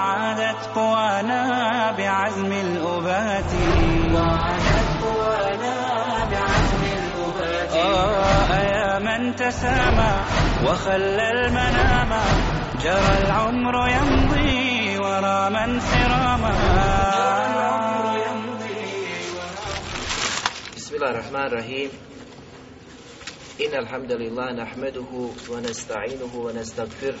وعادت قوانا بعزم الأبات. وعادت قوانا بعزم الأبات. آه يا من تسامى وخلى المنام. جرى العمر يمضي ورا من سراما بسم الله الرحمن الرحيم. إن الحمد لله نحمده ونستعينه ونستغفره.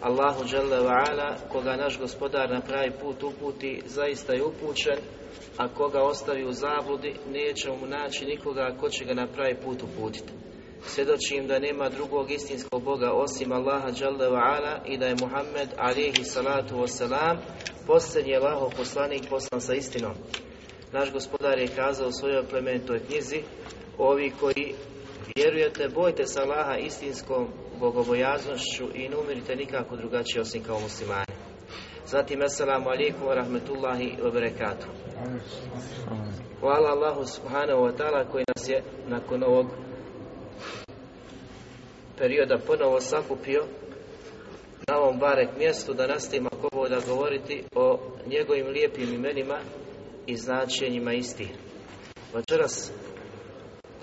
Allahu Đalla Ala, koga naš gospodar na pravi put uputi, zaista je upućen, a koga ostavi u zabludi, neće mu naći nikoga ko će ga na pravi put uputiti. Svjedočim da nema drugog istinskog Boga osim Allaha Đalla Ala i da je Muhammed alihi salatu wasalam posljednji Allahov poslanik poslan sa istinom. Naš gospodar je kazao u svojoj plemenitoj knjizi, ovi koji vjerujete, bojte se Allaha istinskom bogobojaznošću i ne umirite nikako drugačije osim kao muslimani. Zatim, assalamu alaikum wa rahmetullahi wa barakatuh. Hvala Allahu subhanahu wa ta'ala koji nas je nakon ovog perioda ponovo sakupio na ovom barek mjestu da nastavimo ako govoriti o njegovim lijepim imenima i značenjima istih. Večeras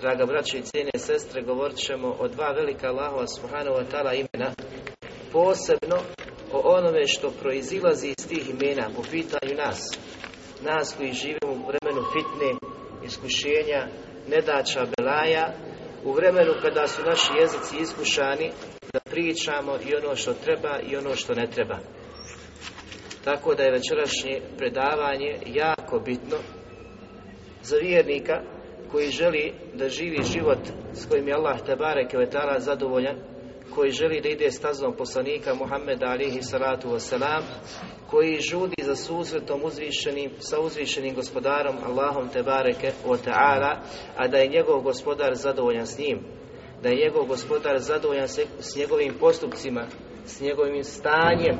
Draga braće i cijene sestre, govorit ćemo o dva velika Allahova subhanahu wa ta'ala imena, posebno o onome što proizilazi iz tih imena po pitanju nas, nas koji živimo u vremenu fitne, iskušenja, nedača, belaja, u vremenu kada su naši jezici iskušani, da pričamo i ono što treba i ono što ne treba. Tako da je večerašnje predavanje jako bitno za vjernika koji želi da živi život s kojim je Allah Tebare Kvetala zadovoljan, koji želi da ide stazom poslanika Muhammeda alihi salatu wasalam, koji žudi za susretom uzvišenim, sa uzvišenim gospodarom Allahom Tebareke wa ta'ala, a da je njegov gospodar zadovoljan s njim, da je njegov gospodar zadovoljan s njegovim postupcima, s njegovim stanjem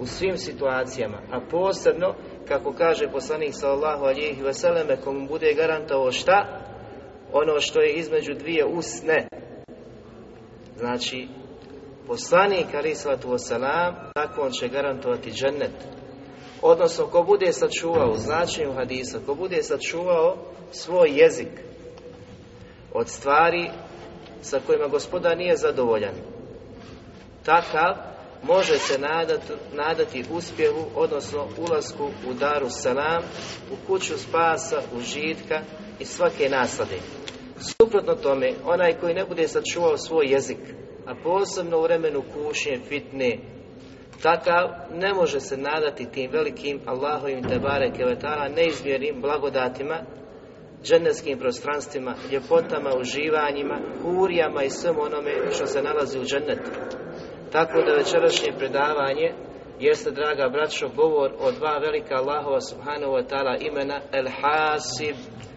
u svim situacijama, a posebno kako kaže poslanik sallallahu alihi wasallam, komu bude garantovao šta? Ono što je između dvije usne. Znači, poslanik ali salatu wasalam, tako on će garantovati džennet. Odnosno, ko bude sačuvao u značenju hadisa, ko bude sačuvao svoj jezik od stvari sa kojima gospodar nije zadovoljan, takav može se nadati, nadati uspjehu, odnosno ulasku u daru salam, u kuću spasa, užitka i svake naslade. Suprotno tome, onaj koji ne bude sačuvao svoj jezik, a posebno u vremenu kušnje, fitne, takav ne može se nadati tim velikim Allahovim tebare kevetala neizmjernim blagodatima, dženevskim prostranstvima, ljepotama, uživanjima, kurijama i svem onome što se nalazi u džennetu. Tako da večerašnje predavanje jeste, draga braćo, govor o dva velika Allahova subhanahu wa ta'ala imena El Hasib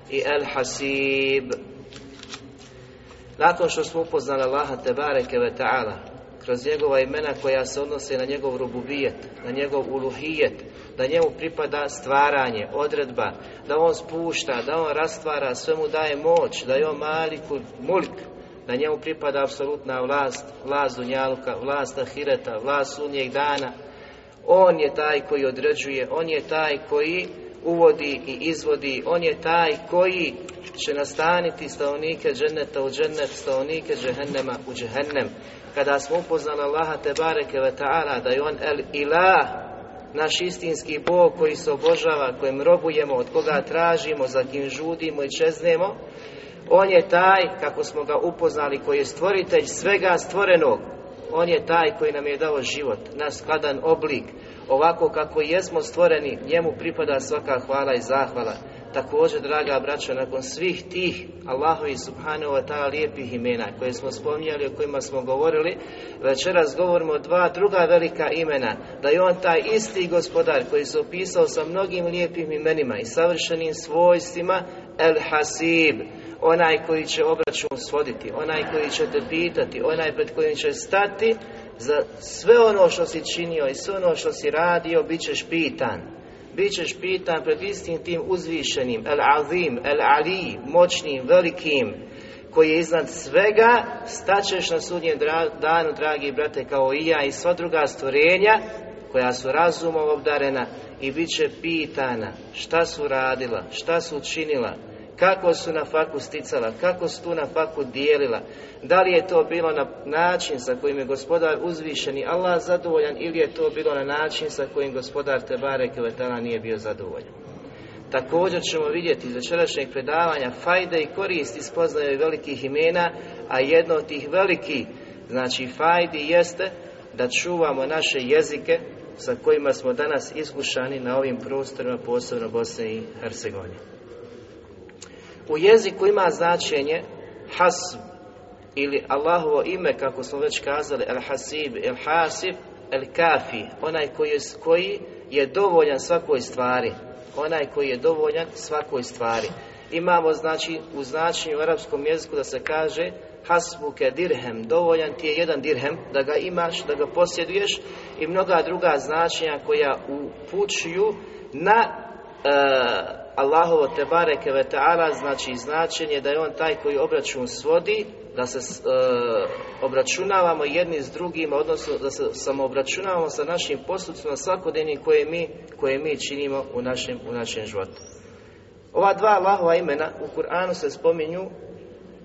i El Hasib. Nakon što smo upoznali Allaha Tebareke ve ta'ala kroz njegova imena koja se odnose na njegov rububijet, na njegov uluhijet, da njemu pripada stvaranje, odredba, da on spušta, da on rastvara, sve mu daje moć, da je on maliku mulk, da njemu pripada apsolutna vlast, vlast dunjaluka, vlast ahireta, vlast sunnijeg dana. On je taj koji određuje, on je taj koji uvodi i izvodi, on je taj koji će nastaniti stanovnike dženneta u džennet, stanovnike džehennema u džehennem. Kada smo upoznali Allaha te bareke ve ta'ala da je on el ilah, naš istinski Bog koji se obožava, kojem robujemo, od koga tražimo, za kim žudimo i čeznemo, On je taj, kako smo ga upoznali, koji je stvoritelj svega stvorenog. On je taj koji nam je dao život, naš skladan oblik, ovako kako jesmo stvoreni, njemu pripada svaka hvala i zahvala. Također, draga braća, nakon svih tih Allahovi subhanahu wa ta'ala lijepih imena koje smo spominjali, o kojima smo govorili, večeras govorimo o dva druga velika imena, da je on taj isti gospodar koji se opisao sa mnogim lijepim imenima i savršenim svojstvima, El Hasib, onaj koji će obračun svoditi, onaj koji će te pitati, onaj pred kojim će stati, za sve ono što si činio i sve ono što si radio, bit ćeš pitan. Bićeš pitan pred istim tim uzvišenim, el azim, el ali, moćnim, velikim, koji je iznad svega, staćeš na sudnjem danu, dragi brate, kao i ja i sva druga stvorenja, koja su razumom obdarena i bit će pitana šta su radila, šta su učinila, kako su na faku sticala, kako su tu na faku dijelila, da li je to bilo na način sa kojim je gospodar uzvišeni Allah zadovoljan ili je to bilo na način sa kojim gospodar Tebare Kvetala nije bio zadovoljan. Također ćemo vidjeti iz večerašnjeg predavanja fajde i koristi spoznaju velikih imena, a jedno od tih velikih, znači fajdi jeste da čuvamo naše jezike sa kojima smo danas iskušani na ovim prostorima, posebno Bosne i Hercegovine. U jeziku ima značenje hasb ili Allahovo ime, kako smo već kazali, el hasib, el hasib, el kafi, onaj koji je, koji je dovoljan svakoj stvari, onaj koji je dovoljan svakoj stvari. Imamo znači u značenju u arapskom jeziku da se kaže hasbuke dirhem, dovoljan ti je jedan dirhem, da ga imaš, da ga posjeduješ i mnoga druga značenja koja upućuju na e, Allahovo te bareke ve ta'ala znači značenje da je on taj koji obračun svodi, da se e, obračunavamo jedni s drugima, odnosno da se samo obračunavamo sa našim postupcima svakodnevnim koje mi, koje mi činimo u našem, u našem životu. Ova dva Allahova imena u Kur'anu se spominju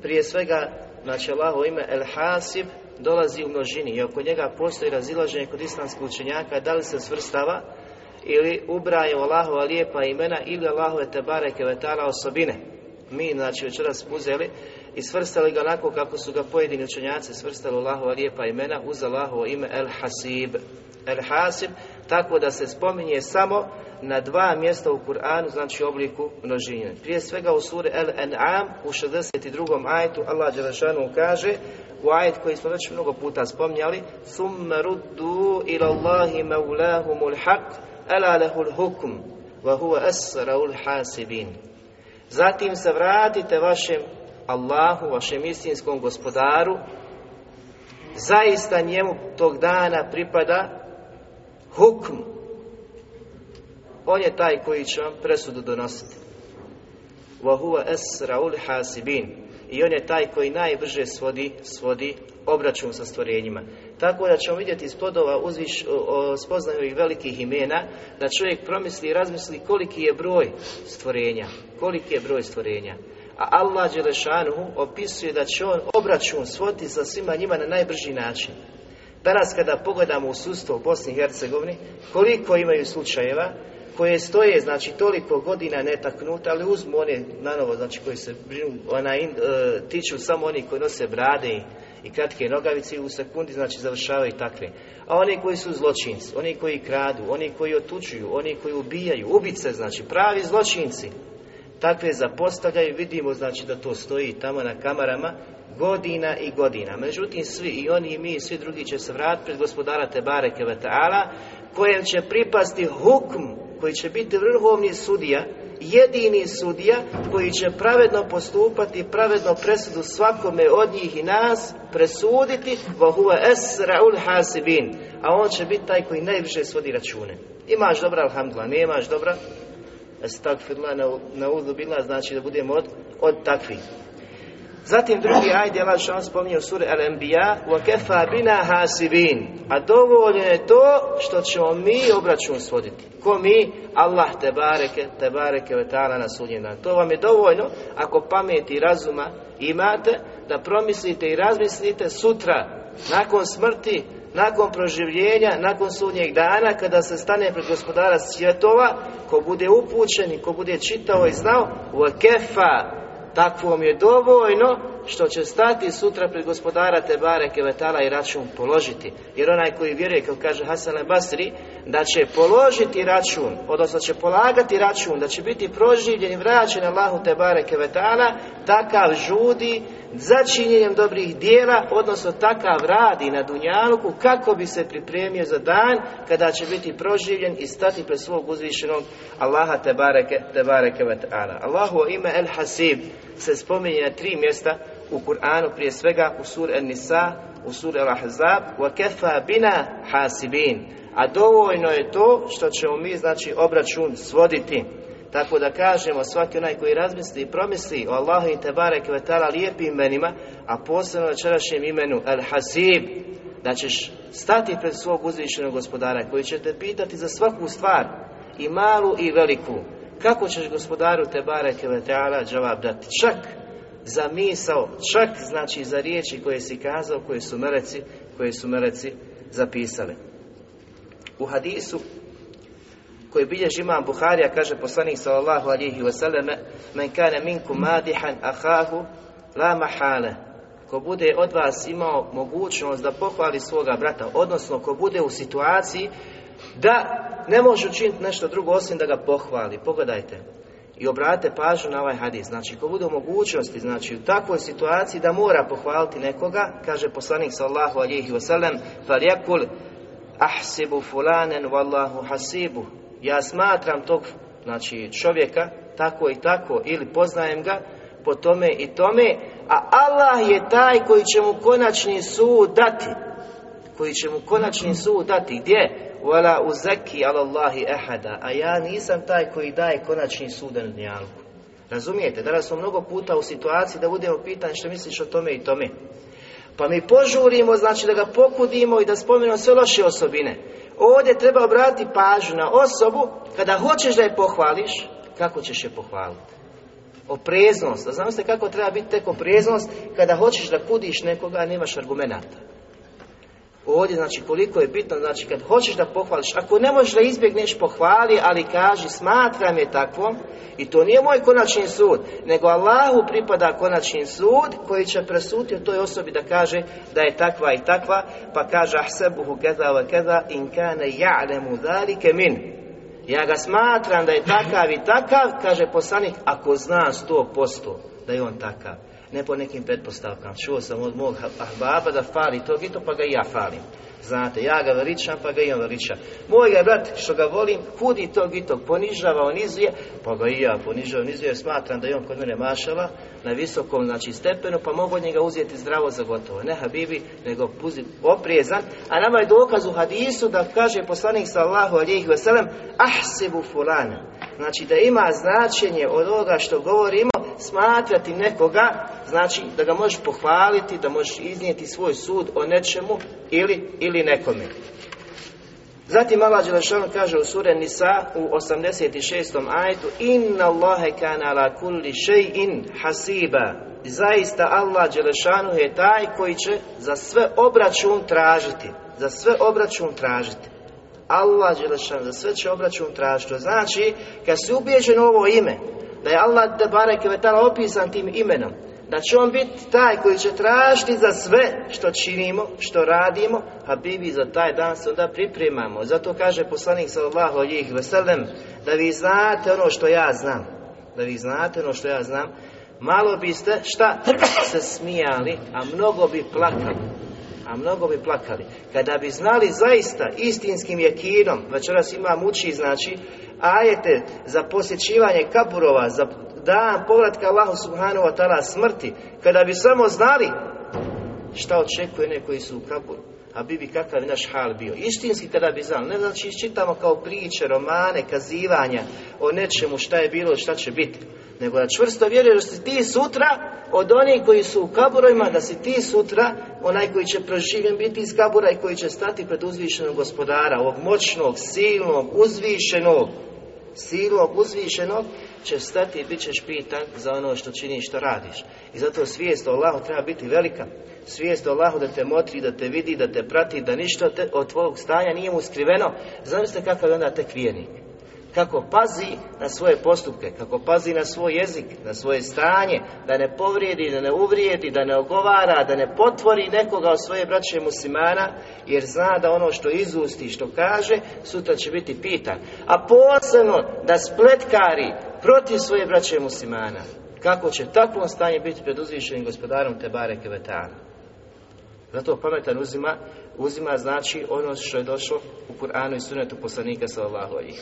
prije svega, znači Allahovo ime El Hasib dolazi u množini i oko njega postoji razilaženje kod islamskih učenjaka da li se svrstava ili ubraje Allahova lijepa imena ili Allahove tebareke vetala osobine. Mi, znači, večeras uzeli i svrstali ga onako kako su ga pojedini učenjaci svrstali Allahova lijepa imena uz Allahovo ime El Hasib. El Hasib, tako da se spominje samo na dva mjesta u Kur'anu, znači u obliku množine. Prije svega u suri El An'am u 62. ajetu Allah Đelešanu kaže u ajet koji smo već mnogo puta spominjali Summa ruddu ila Allahi maulahumul haq Ela lehul hukm, wa huwa asraul hasibin. Zatim se vratite vašem Allahu, vašem istinskom gospodaru, zaista njemu tog dana pripada hukm. On je taj koji će vam presudu donositi. Wa huwa asraul hasibin. I on je taj koji najbrže svodi, svodi obračun sa stvorenjima. Tako da ćemo vidjeti iz plodova uzviš, spoznaju ovih velikih imena, da čovjek promisli i razmisli koliki je broj stvorenja, koliki je broj stvorenja. A Allah Đelešanuhu opisuje da će on obračun svoti sa svima njima na najbrži način. Danas kada pogledamo u sustav u Bosni i Hercegovini, koliko imaju slučajeva koje stoje, znači, toliko godina netaknuta, ali uzmu one na novo, znači, koji se brinu, ona, e, tiču samo oni koji nose brade i kratke nogavice u sekundi znači završavaju takve. A oni koji su zločinci, oni koji kradu, oni koji otučuju, oni koji ubijaju, ubice znači, pravi zločinci, takve zapostavljaju, vidimo znači da to stoji tamo na kamarama godina i godina. Međutim, svi i oni i mi i svi drugi će se vratiti pred gospodara Tebare Kevetala, kojem će pripasti hukm, koji će biti vrhovni sudija, jedini sudija koji će pravedno postupati, pravedno presudu svakome od njih i nas presuditi hasibin. A on će biti taj koji najviše svodi račune. Imaš dobra alhamdulillah, nemaš dobra. Estagfirullah na, na udu bila znači da budemo od, od takvih Zatim drugi ajde Allah što on spominje u suri Al-Anbiya وَكَفَا بِنَا hasibin A dovoljno je to što ćemo mi obračun svoditi. Ko mi? Allah te bareke, te bareke ve ta'ala na sudnji dan. To vam je dovoljno ako pameti i razuma imate da promislite i razmislite sutra nakon smrti nakon proživljenja, nakon sudnjeg dana, kada se stane pred gospodara svjetova, ko bude upućen i ko bude čitao i znao, u kefa, takvom je dovoljno što će stati sutra pred gospodara Tebare Kevetala i račun položiti. Jer onaj koji vjeruje, kao kaže Hasan Basri, da će položiti račun, odnosno će polagati račun, da će biti proživljen i vraćen Allahu Tebare Kevetala, takav žudi za činjenjem dobrih dijela, odnosno takav radi na Dunjaluku kako bi se pripremio za dan kada će biti proživljen i stati pred svog uzvišenog Allaha Tebareke, Tebareke Vata'ala. Allahu ime El Hasib se spominje na tri mjesta u Kur'anu, prije svega u sur El Nisa, u sur El Ahzab, wa kefa bina hasibin. A dovoljno je to što ćemo mi, znači, obračun svoditi. Tako da kažemo, svaki onaj koji razmisli i promisli o Allahu i Tebare Kvetala lijepim imenima, a posebno večerašnjem imenu El Hasib, da ćeš stati pred svog uzvišenog gospodara koji će te pitati za svaku stvar, i malu i veliku. Kako ćeš gospodaru Tebare Kvetala džavab dati? Čak za misao, čak znači za riječi koje si kazao, koje su meleci, koje su meleci zapisali. U hadisu koji bilježi imam Buharija, kaže poslanik sallallahu alihi wasallam, men kane minkum madihan ahahu la mahale. Ko bude od vas imao mogućnost da pohvali svoga brata, odnosno ko bude u situaciji da ne može učiniti nešto drugo osim da ga pohvali. Pogledajte, i obratite pažnju na ovaj hadis. Znači, ko bude u mogućnosti, znači u takvoj situaciji da mora pohvaliti nekoga, kaže poslanik sallahu alihi wasallam, faljekul ahsibu fulanen wallahu hasibu. Ja smatram tog, znači čovjeka, tako i tako, ili poznajem ga, po tome i tome, a Allah je taj koji će mu konačni sud dati. Koji će mu konačni sud dati. Gdje? Wala uzaki ala Allahi ehada. A ja nisam taj koji daje konačni sud na dnjalku. Razumijete? Danas smo mnogo puta u situaciji da budemo pitani što misliš o tome i tome. Pa mi požurimo, znači da ga pokudimo i da spomenemo sve loše osobine. Ovdje treba obratiti pažnju na osobu, kada hoćeš da je pohvališ, kako ćeš je pohvaliti? Opreznost. A znam se kako treba biti tek opreznost kada hoćeš da kudiš nekoga, a nemaš argumenata. Ovdje, znači, koliko je bitno, znači, kad hoćeš da pohvališ, ako ne možeš da izbjegneš, pohvali, ali kaži, smatram je takvom, i to nije moj konačni sud, nego Allahu pripada konačni sud, koji će presuditi o toj osobi da kaže da je takva i takva, pa kaže, ahsebuhu keza wa keza, in kane ja'lemu zalike min. Ja ga smatram da je takav i takav, kaže poslanik, ako zna sto posto da je on takav ne po nekim pretpostavkama. Čuo sam od mog ahbaba da fali tog i to, pa ga i ja falim. Znate, ja ga veličam, pa ga i on veliča. Moj ga brat, što ga volim, kudi tog i tog, ponižava, onizuje, pa ga i ja ponižava, onizuje, jer smatram da je on kod mene mašala na visokom, znači, stepenu, pa mogu od njega uzeti zdravo za gotovo. Ne Habibi, nego puzi oprijezan. A nama je dokaz u hadisu da kaže poslanik sallahu alijih veselem, ahsebu fulana. Znači, da ima značenje od ovoga što govorimo, smatrati nekoga, znači da ga možeš pohvaliti, da možeš iznijeti svoj sud o nečemu ili, ili nekome. Zatim Allah Đelešanu kaže u sure Nisa u 86. ajetu Inna Allahe kana ala kulli in hasiba Zaista Allah Đelešanu je taj koji će za sve obračun tražiti. Za sve obračun tražiti. Allah Đelešanu za sve će obračun tražiti. Znači, kad si ubijeđen ovo ime, da je Allah te bareke vetala opisan tim imenom, da će on biti taj koji će tražiti za sve što činimo, što radimo, a bibi za taj dan se onda pripremamo. Zato kaže poslanik sallallahu alihi veselem, da vi znate ono što ja znam, da vi znate ono što ja znam, malo biste šta se smijali, a mnogo bi plakali. A mnogo bi plakali. Kada bi znali zaista istinskim jekinom, večeras imam uči, znači, ajete za posjećivanje kaburova, za dan povratka Allahu subhanahu wa ta'ala smrti, kada bi samo znali šta očekuje ne koji su u kaburu, a bi bi kakav naš hal bio. Istinski kada bi znali, ne znači čitamo kao priče, romane, kazivanja o nečemu šta je bilo i šta će biti, nego da čvrsto vjeruješ da si ti sutra od onih koji su u kaburovima, da si ti sutra onaj koji će proživjen biti iz kabura i koji će stati pred uzvišenog gospodara, ovog moćnog, silnog, uzvišenog, silnog, uzvišenog, će stati i bit ćeš pitan za ono što činiš, što radiš. I zato svijest o Allahu treba biti velika. svijest o Allahu da te motri, da te vidi, da te prati, da ništa od tvojeg stanja nije mu skriveno, zamislite kakav je onda tek vijenik kako pazi na svoje postupke, kako pazi na svoj jezik, na svoje stanje, da ne povrijedi, da ne uvrijedi, da ne ogovara, da ne potvori nekoga od svoje braće muslimana, jer zna da ono što izusti, što kaže, sutra će biti pitan. A posebno da spletkari protiv svoje braće muslimana. Kako će takvom stanje biti pred uzvišenim gospodarom Tebare Kevetana? Zato pametan uzima, uzima znači ono što je došlo u Kur'anu i sunetu poslanika sallallahu alaihi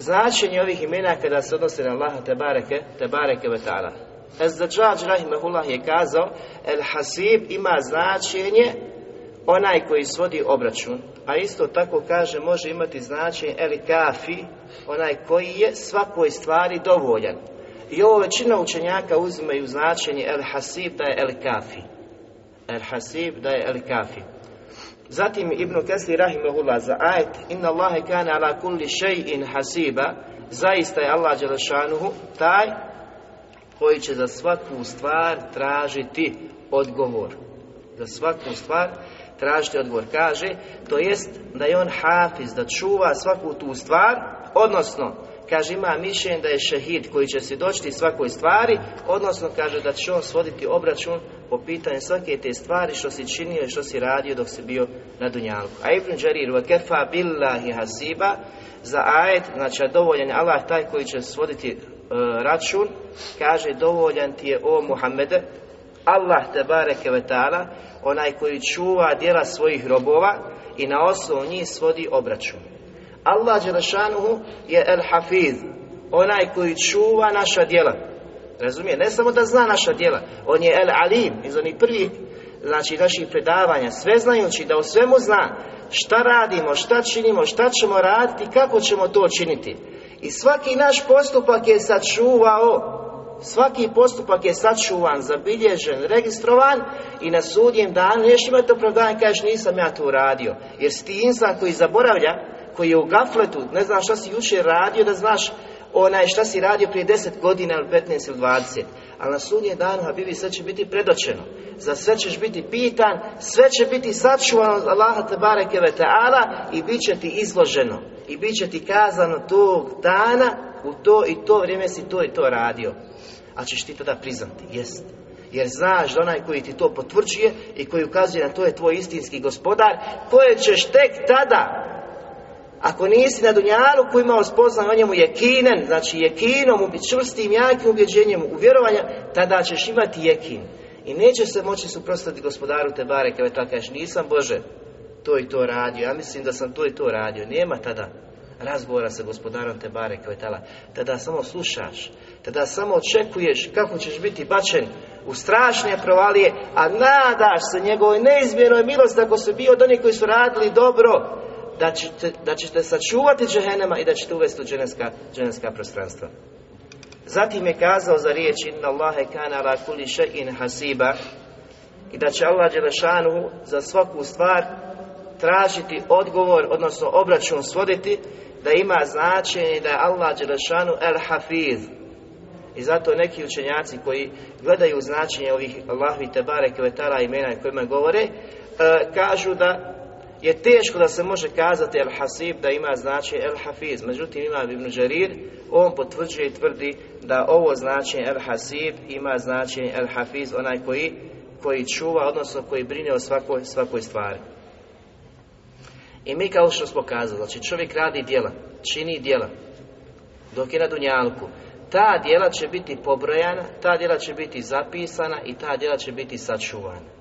Značenje ovih imena kada se odnose na Allaha te bareke, te bareke ve ta'ala. Ez-Dajjaj rahimahullah je kazao El Hasib ima značenje onaj koji svodi obračun, a isto tako kaže može imati značenje El Kafi, onaj koji je svakoj stvari dovoljan. I ovo većina učenjaka uzimaju značenje El Hasib da je El Kafi. El Hasib da je El Kafi. Zatim Ibn Kesli rahimahullah za ajet Inna Allahe kana ala kulli shay'in hasiba Zaista je Allah Đelešanuhu taj koji će za svaku stvar tražiti odgovor. Za svaku stvar tražiti odgovor. Kaže, to jest da je on hafiz, da čuva svaku tu stvar, odnosno kaže ima mišljenje da je šehid koji će svjedočiti svakoj stvari, odnosno kaže da će on svoditi obračun po pitanju svake te stvari što si činio i što si radio dok si bio na Dunjalku. A Ibn Đarir, wa kefa billahi hasiba, za ajet, znači dovoljan je Allah taj koji će svoditi e, račun, kaže dovoljan ti je o Muhammede, Allah te bareke ve ta'ala, onaj koji čuva djela svojih robova i na osnovu njih svodi obračun. Allah Đelešanuhu je El Hafiz, onaj koji čuva naša djela. Razumije? Ne samo da zna naša djela, on je El Alim, iz onih prvih znači naših predavanja, sve znajući da o svemu zna šta radimo, šta činimo, šta ćemo raditi, kako ćemo to činiti. I svaki naš postupak je sačuvao, svaki postupak je sačuvan, zabilježen, registrovan i na sudjem danu neš imati opravdanje, kažeš nisam ja to uradio. Jer si ti insan koji zaboravlja, koji je u gafletu, ne znam šta si jučer radio, da znaš onaj šta si radio prije 10 godina ili 15 ili 20. Ali na sudnje danu, Habibi, sve će biti predočeno. Za sve ćeš biti pitan, sve će biti sačuvano od Allaha te bareke ve ta'ala i bit će ti izloženo. I bit će ti kazano tog dana, u to i to vrijeme si to i to radio. A ćeš ti tada priznati, jest. Jer znaš da onaj koji ti to potvrđuje i koji ukazuje na to je tvoj istinski gospodar, koje ćeš tek tada ako nisi na dunjalu koji imao spoznaj o njemu jekinen, znači jekinom, čvrstim, jakim ubjeđenjem, uvjerovanja, tada ćeš imati jekin. I neće se moći suprostati gospodaru te bare, kada tako kažeš, nisam Bože, to i to radio, ja mislim da sam to i to radio. Nema tada razgovora sa gospodarom te bare, tala. Tada samo slušaš, tada samo očekuješ kako ćeš biti bačen u strašne provalije, a nadaš se njegovoj neizmjernoj milosti ako se bio od onih koji su radili dobro, da ćete, da ćete sačuvati džehennema i da ćete uvesti u dženevska, dženevska prostranstva. Zatim je kazao za riječ Inna Allahe kana ala kulli shay'in hasiba i da će Allah Đelešanu za svaku stvar tražiti odgovor, odnosno obračun svoditi, da ima značenje da je Allah Đelešanu el hafiz. I zato neki učenjaci koji gledaju značenje ovih Allahovi Tebare Kvetala imena kojima govore, e, kažu da je teško da se može kazati El Hasib da ima znači El Hafiz. Međutim, ima Ibn Đarir, on potvrđuje i tvrdi da ovo značenje El Hasib ima značenje El Hafiz, onaj koji, koji čuva, odnosno koji brine o svakoj, svakoj stvari. I mi kao što smo kazali, znači čovjek radi djela, čini djela, dok je na Dunjalku, ta djela će biti pobrojana, ta djela će biti zapisana i ta djela će biti sačuvana.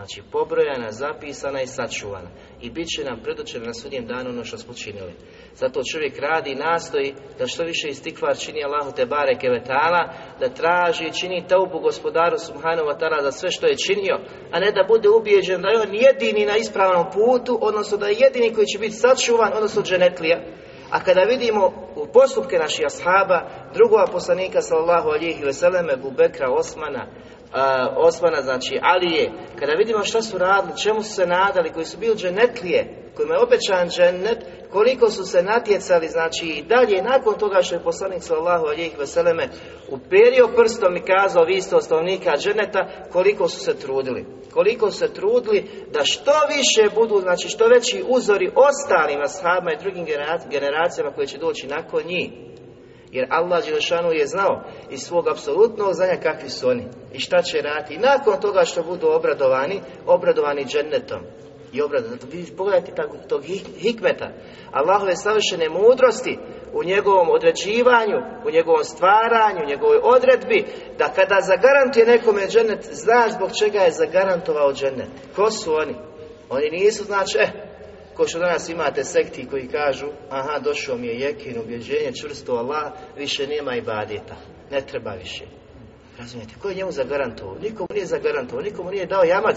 Znači pobrojana, zapisana i sačuvana. I bit će nam predočeno na sudnjem danu ono što smo činili. Zato čovjek radi i nastoji da što više istikvar čini Allahu te bareke vetala, da traži i čini taubu gospodaru subhanahu wa ta'ala za sve što je činio, a ne da bude ubijeđen da je on jedini na ispravnom putu, odnosno da je jedini koji će biti sačuvan, odnosno dženetlija. A kada vidimo u postupke naših ashaba, drugova poslanika sallallahu alihi veseleme, Bubekra, Osmana, Osmana, znači Alije, kada vidimo šta su radili, čemu su se nadali, koji su bili dženetlije, kojima je obećan džennet, koliko su se natjecali, znači i dalje, nakon toga što je poslanik sallahu alijih veseleme uperio prstom i kazao vi ste osnovnika dženeta, koliko su se trudili. koliko su se trudili da što više budu, znači što veći uzori ostalim ashabima i drugim generacijama koje će doći nakon njih. Jer Allah Đelešanu je znao iz svog apsolutnog znanja kakvi su oni i šta će raditi. I nakon toga što budu obradovani, obradovani džennetom. I obradovani. Vi pogledajte tog, hikmeta. Allahove savršene mudrosti u njegovom određivanju, u njegovom stvaranju, u njegovoj odredbi, da kada zagarantuje nekome džennet, znaš zbog čega je zagarantovao džennet. Ko su oni? Oni nisu, znači, eh, Ko što danas imate sekti koji kažu, aha, došao mi je jekin, ubjeđenje, čvrsto Allah, više nema i. Ne treba više. Razumijete, ko je njemu zagarantovao? Nikomu nije zagarantovao, nikomu nije dao jamac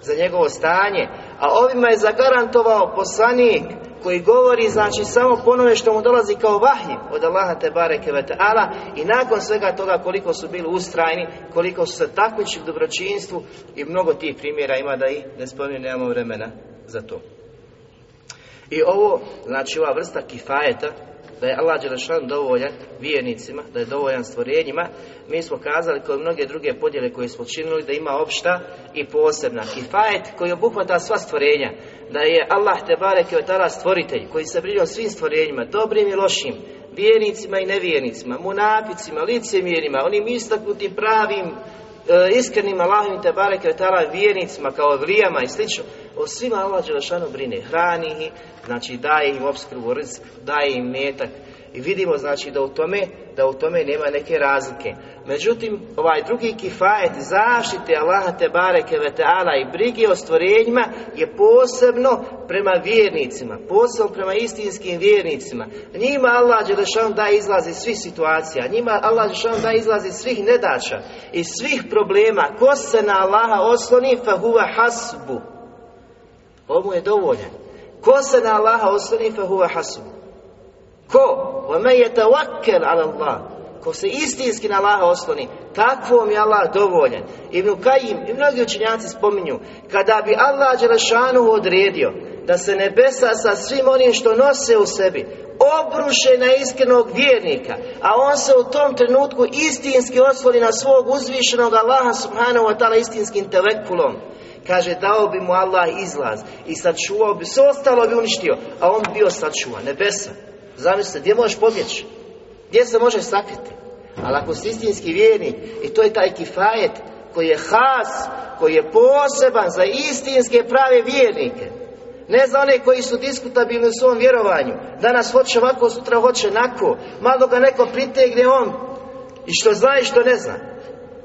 za njegovo stanje, a ovima je zagarantovao poslanik koji govori, znači, samo ponove što mu dolazi kao vahij od Allaha te bareke ta'ala i nakon svega toga koliko su bili ustrajni, koliko su se takmičili u dobročinstvu i mnogo tih primjera ima da i ne spominjem, nemamo vremena za to. I ovo, znači ova vrsta kifajeta, da je Allah Đelešan dovoljan vjernicima, da je dovoljan stvorenjima, mi smo kazali kao mnoge druge podjele koje smo činili da ima opšta i posebna. Kifajet koji obuhvata sva stvorenja, da je Allah te bareke stvoritelj koji se brine o svim stvorenjima, dobrim i lošim, vjernicima i nevjernicima, munaficima, licemjerima, onim istaknutim pravim e, iskrenim Allahim te bareke od vjernicima kao vrijama i slično. O svima Allah Đelešanu brine, hrani ih, znači daje im opskrbu rizk, daje im metak i vidimo znači da u tome da u tome nema neke razlike. Međutim, ovaj drugi kifajet zaštite Allaha te bareke ve i brige o stvorenjima je posebno prema vjernicima, posebno prema istinskim vjernicima. Njima Allah Đelešan da izlazi iz svih situacija, njima Allah Đelešan da izlazi iz svih nedača, iz svih problema. Ko se na Allaha osloni, fa huwa hasbu. Ovo je dovoljan. Ko se na Allaha osloni fa huwa hasbu. Ko? Wa man yatawakkal ala Allah. Ko se istinski na Allaha osloni, takvom je Allah dovoljan. Ibn Kajim i mnogi učinjaci spominju, kada bi Allah Đelešanu odredio da se nebesa sa svim onim što nose u sebi obruše na iskrenog vjernika, a on se u tom trenutku istinski osloni na svog uzvišenog Allaha subhanahu wa ta'ala istinskim tevekulom, Kaže, dao bi mu Allah izlaz i sačuvao bi, sve ostalo bi uništio, a on bio sačuvan, nebesa. Zamislite, gdje možeš pobjeći? Gdje se možeš sakriti? Ali ako si istinski vjernik, i to je taj kifajet koji je has, koji je poseban za istinske prave vjernike. Ne za one koji su diskutabilni u svom vjerovanju. Danas hoće ovako, sutra hoće nako. Malo ga neko pritegne on. I što zna i što ne zna.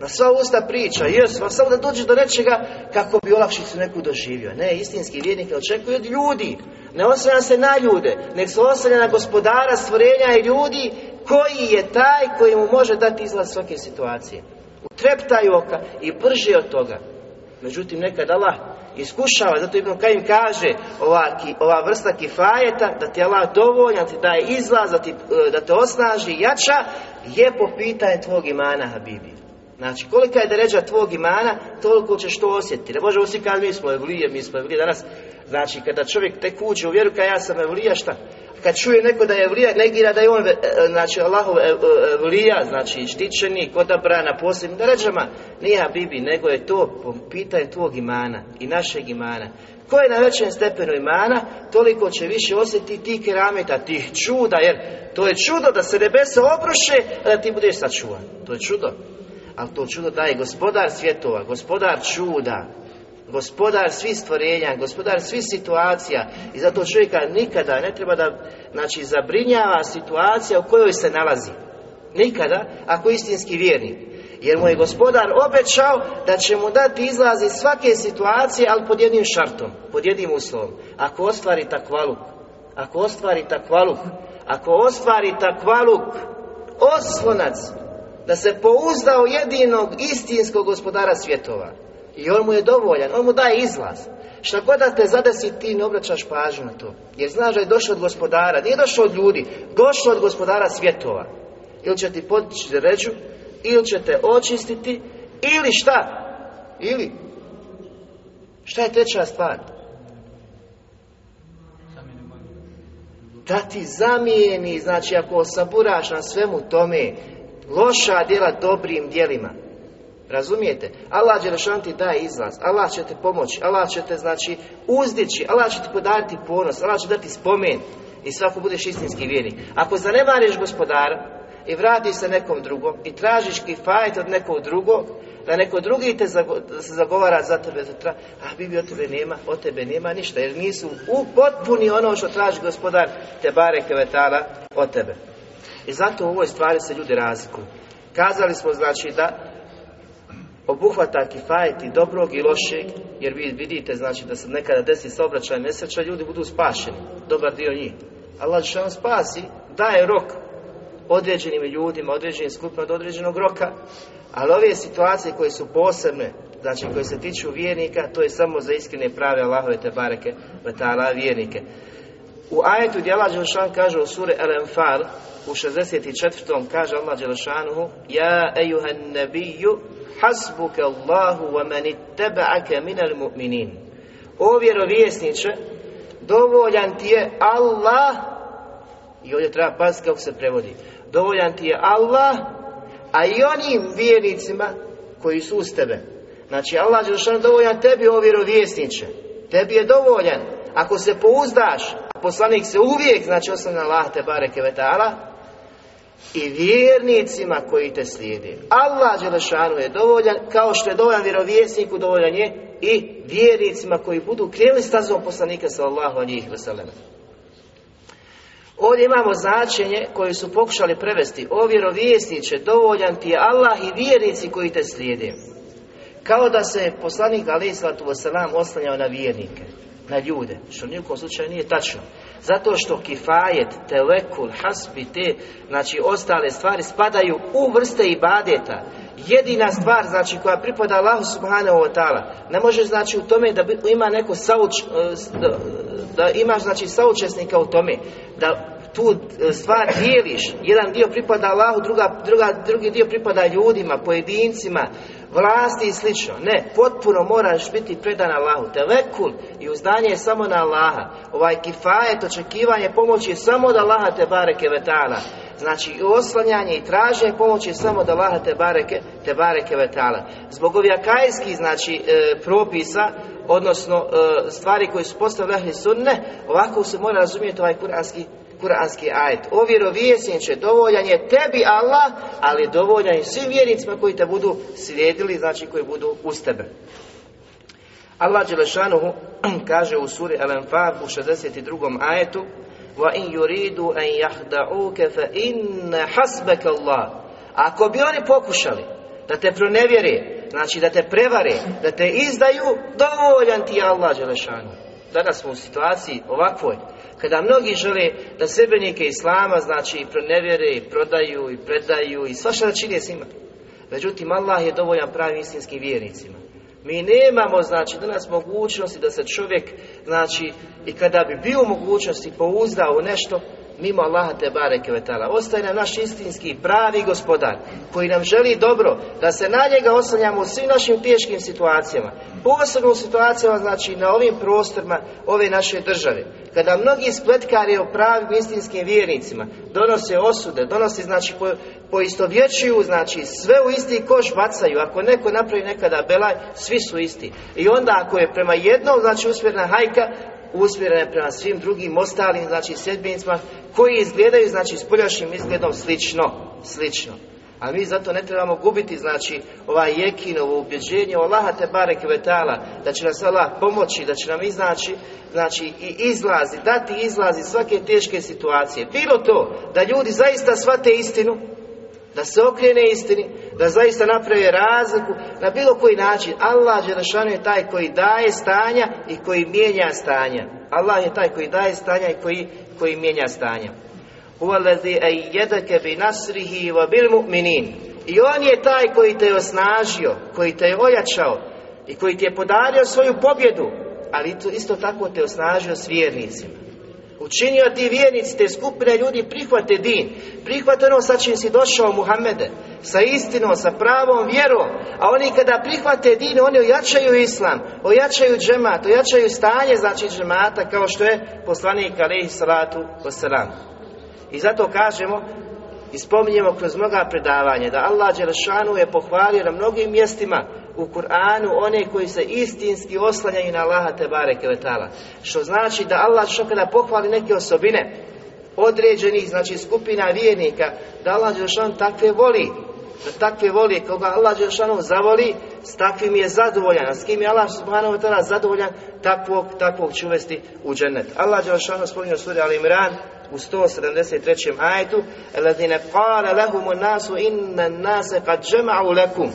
Na sva usta priča, jes, ma samo da dođe do nečega kako bi olakšicu neku doživio. Ne, istinski vjernik ne očekuje od ljudi. Ne oslanja se na ljude, nek se oslanja na gospodara stvorenja i ljudi koji je taj koji mu može dati izlaz svake situacije. Utreptaju oka i brže od toga. Međutim, nekad Allah iskušava, zato Ibn Kajim kaže ova, ova vrsta kifajeta, da ti Allah dovoljan, ti daje izlaz, da, ti, e, da te osnaži jača, je po pitanju tvog imana, Habibi. Znači, kolika je deređa tvog imana, toliko ćeš to osjetiti. Ne možemo svi kada mi smo evlije, mi smo evlije danas. Znači, kada čovjek tek uđe u vjeru, kada ja sam evlija, šta? Kad čuje neko da je evlija, negira da je on, e, znači, Allahov e, e, evlija, znači, štićeni, odabra na posebnim deređama. Nije Bibi, nego je to po pitanju tvog imana i našeg imana. Ko je na većem stepenu imana, toliko će više osjetiti ti kerameta, tih čuda, jer to je čudo da se nebesa obruše, a da ti budeš sačuvan. To je čudo ali to čudo daje gospodar svjetova, gospodar čuda, gospodar svih stvorenja, gospodar svih situacija i zato čovjeka nikada ne treba da znači, zabrinjava situacija u kojoj se nalazi. Nikada, ako istinski vjernik. Jer mu je gospodar obećao da će mu dati izlaz iz svake situacije, ali pod jednim šartom, pod jednim uslovom. Ako ostvari takvaluk, ako ostvari takvaluk, ako ostvari takvaluk, oslonac da se pouzdao jedinog istinskog gospodara svjetova. I on mu je dovoljan, on mu daje izlaz. Šta god da te zadesi, ti ne obraćaš pažnju na to. Jer znaš da je došao od gospodara, nije došao od ljudi, došao od gospodara svjetova. Ili će ti podići ređu, ili će te očistiti, ili šta? Ili? Šta je treća stvar? Da ti zamijeni, znači ako osaburaš na svemu tome, loša djela dobrim djelima. Razumijete? Allah Đelešan ti daje izlaz, Allah će te pomoći, Allah će te znači uzdići, Allah će ti podariti ponos, Allah će dati spomen i svako budeš istinski vjernik. Ako zanemariš gospodara i vratiš se nekom drugom i tražiš kifajt od nekog drugog, da neko drugi te zagovara za tebe, tra... a Bibi od tebe nema, od tebe nema ništa, jer nisu u potpuni ono što traži gospodar te bare kevetala od tebe. I zato u ovoj stvari se ljudi razlikuju. Kazali smo znači da obuhvata kifajt i dobrog i lošeg, jer vi vidite znači da se nekada desi saobraćaj nesreća, ljudi budu spašeni, dobar dio njih. Allah će vam spasi, daje rok određenim ljudima, određenim skupima od određenog roka, ali ove situacije koje su posebne, znači koje se tiču vjernika, to je samo za iskrene prave Allahove te bareke, vjernike. U ajetu gdje Allah kaže u suri Al-Anfal, u 64. kaže Allah Đelšanuhu Ja ejuhan nabiju hasbuke Allahu wa man ittaba'aka minal mu'minin. O vjerovjesniče, dovoljan ti je Allah i ovdje treba paziti kako se prevodi. Dovoljan ti je Allah, a i onim vjernicima koji su uz tebe. Znači Allah je dovoljan tebi o vjerovjesniče. Tebi je dovoljan. Ako se pouzdaš, a poslanik se uvijek, znači osnovna Allah te bareke vetala, i vjernicima koji te slijede. Allah Đelešanu je dovoljan, kao što je dovoljan vjerovjesniku, dovoljan je i vjernicima koji budu krenuli stazom poslanika sallallahu alihi wasallam. Ovdje imamo značenje koje su pokušali prevesti. O vjerovjesniče, dovoljan ti je Allah i vjernici koji te slijede. Kao da se poslanik alaih sallatu oslanjao na vjernike, na ljude, što nijekom slučaju nije tačno. Zato što kifajet, telekul, hasbi, te, znači ostale stvari spadaju u vrste ibadeta. Jedina stvar, znači, koja pripada Allahu subhanahu wa ta'ala, ne može znači u tome da ima neko sauč, da, da imaš znači saučesnika u tome, da tu stvar dijeliš, jedan dio pripada Allahu, druga, druga, drugi dio pripada ljudima, pojedincima, vlasti i slično. Ne, potpuno moraš biti predan Allahu. Telekul i uzdanje je samo na Allaha. Ovaj kifajet, očekivanje pomoći je samo od Allaha te bareke vetala. Znači i oslanjanje i traženje pomoći je samo od Allaha te bareke, te bareke vetala. Zbog ovih znači e, propisa, odnosno e, stvari koje su postavili sunne, ovako se mora razumjeti ovaj kuranski kuranski ajet. O vjerovjesniče, dovoljan je tebi Allah, ali dovoljan je svim vjernicima koji te budu slijedili, znači koji budu uz tebe. Allah Đelešanuhu kaže u suri Al-Anfal u 62. ajetu وَإِنْ يُرِيدُوا أَنْ يَحْدَعُوكَ فَإِنَّ حَسْبَكَ اللَّهِ Ako bi oni pokušali da te pronevjere, znači da te prevare, da te izdaju, dovoljan ti je Allah Đelešanuhu. Danas smo u situaciji ovakvoj, kada mnogi žele da sebenike Islama, znači i pronevjere, i prodaju, i predaju, i svašta da čini s njima. Međutim, Allah je dovoljan pravim istinskim vjernicima. Mi nemamo, znači, danas mogućnosti da se čovjek, znači, i kada bi bio mogućnosti pouzdao u nešto, mimo Allaha te bareke vetala. Ostaje nam naš istinski pravi gospodar koji nam želi dobro da se na njega oslanjamo u svim našim teškim situacijama. Posebno u situacijama znači na ovim prostorima ove naše države. Kada mnogi spletkari o pravim istinskim vjernicima donose osude, donose znači po, poistovjećuju, znači sve u isti koš bacaju. Ako neko napravi nekada belaj, svi su isti. I onda ako je prema jednom znači usmjerena hajka, usmjerene prema svim drugim ostalim, znači sedbenicima, koji izgledaju, znači, s poljašnjim izgledom slično, slično. A mi zato ne trebamo gubiti, znači, ovaj jekinovo ubjeđenje Allaha te barek vetala, da će nas Allah pomoći, da će nam iznaći, znači, i izlazi, dati izlazi svake teške situacije. Bilo to, da ljudi zaista shvate istinu, da se okrene istini, da zaista naprave razliku na bilo koji način. Allah Đelešanu je taj koji daje stanja i koji mijenja stanja. Allah je taj koji daje stanja i koji, koji mijenja stanja. I on je taj koji te je osnažio, koji te je ojačao i koji ti je podario svoju pobjedu, ali isto tako te osnažio s vjernicima. Učinio ti vjernici, te skupine ljudi prihvate din, prihvate ono sa čim si došao Muhammede, sa istinom, sa pravom vjerom, a oni kada prihvate din, oni ojačaju islam, ojačaju džemat, ojačaju stanje, znači džemata, kao što je poslanik alaihi salatu wasalam. I zato kažemo, i spominjemo kroz mnoga predavanja da Allah Đelešanu je pohvalio na mnogim mjestima u Kur'anu one koji se istinski oslanjaju na Allaha Tebare Kevetala. Što znači da Allah što kada pohvali neke osobine određenih, znači skupina vjernika, da Allah Đelešanu takve voli, da takve voli, koga Allah Đelešanu zavoli, s takvim je zadovoljan, a s kim je Allah subhanahu wa zadovoljan, takvog, takvog će uvesti u džennet. Allah Đelešanu spominje u suri Al Imran u 173. ajetu Eladine kale lehumu nasu inna nase kad džema'u lekum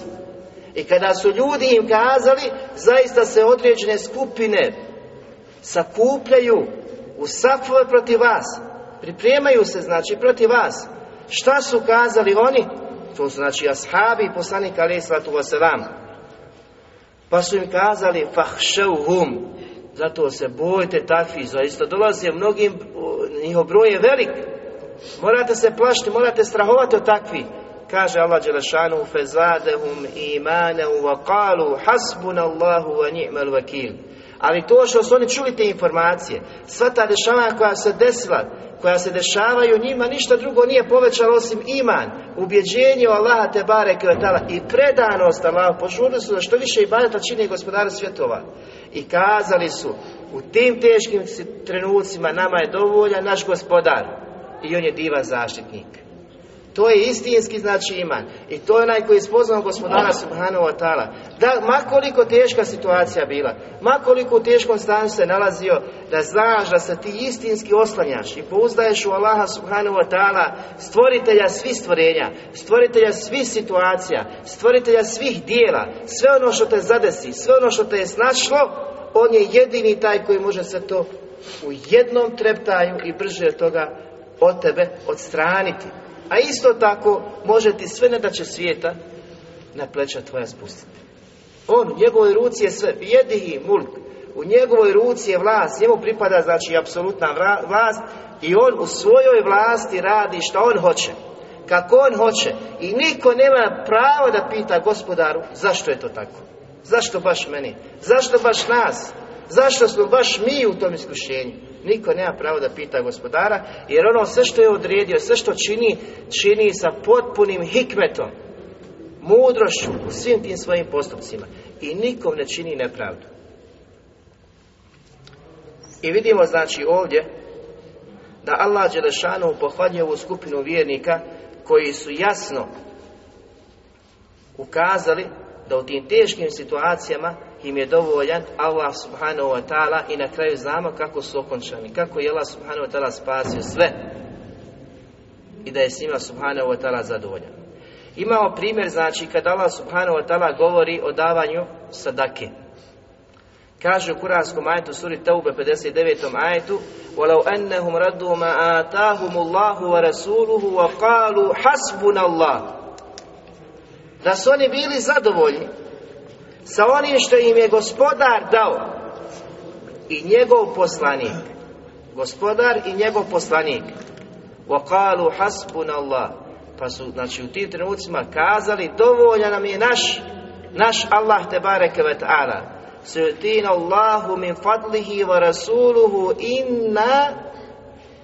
i kada su ljudi im kazali zaista se određene skupine sakupljaju u safove protiv vas. Pripremaju se znači protiv vas. Šta su kazali oni? To su znači ashabi i poslanik alaih sallatu wasalam. Pa su im kazali fahšauhum. Zato se bojte takvi zaista dolaze mnogim njihov broj je velik. Morate se plašiti morate strahovati od takvi kaže Allah Đelešanu fezadehum imaneu wa qalu hasbunallahu wa ni'mal vakil. Ali to što su oni čuli te informacije sva ta dešavanja koja se desila koja se dešavaju njima ništa drugo nije povećalo osim iman ubjeđenje u Allaha te barek i predanost Allah požurili su da što više ibadeta čini gospodara svjetova. I kazali su u tim teškim trenucima nama je dovoljan naš gospodar. I on je divan zaštitnik to je istinski znači iman. I to je onaj koji je spoznao gospodara subhanahu wa ta'ala. Da, makoliko teška situacija bila, makoliko u teškom stanju se nalazio, da znaš da se ti istinski oslanjaš i pouzdaješ u Allaha subhanahu wa ta'ala, stvoritelja svih stvorenja, stvoritelja svih situacija, stvoritelja svih dijela, sve ono što te zadesi, sve ono što te je snašlo, on je jedini taj koji može se to u jednom treptaju i brže toga od tebe odstraniti. A isto tako može ti sve nedaće svijeta na pleća tvoja spustiti. On, u njegovoj ruci je sve, jedihi mulk, u njegovoj ruci je vlast, njemu pripada znači apsolutna vlast i on u svojoj vlasti radi što on hoće, kako on hoće. I niko nema pravo da pita gospodaru zašto je to tako, zašto baš meni, zašto baš nas, zašto smo baš mi u tom iskušenju. Niko nema pravo da pita gospodara, jer ono sve što je odredio, sve što čini, čini sa potpunim hikmetom, mudrošću u svim tim svojim postupcima. I nikom ne čini nepravdu. I vidimo znači ovdje da Allah Đelešanu pohvaljuje ovu skupinu vjernika koji su jasno ukazali da u tim teškim situacijama im je dovoljan Allah subhanahu wa ta'ala i na kraju znamo kako su okončani, kako je Allah subhanahu wa ta'ala spasio sve i da je s njima subhanahu wa ta'ala zadovoljan. Imamo primjer, znači, kada Allah subhanahu wa ta'ala govori o davanju sadake. Kaže u kuranskom ajetu, suri Taube 59. ajetu وَلَوْ أَنَّهُمْ رَدُّوا مَا آتَاهُمُ اللَّهُ وَرَسُولُهُ وَقَالُوا حَسْبُنَ اللَّهُ Da su oni bili zadovoljni sa onim što im je gospodar dao i njegov poslanik gospodar i njegov poslanik وَقَالُوا حَسْبُنَ اللَّهُ pa su znači u tim trenucima kazali dovoljan nam je naš naš Allah te bareke ve taala sutina Allahu min fadlihi wa rasuluhu inna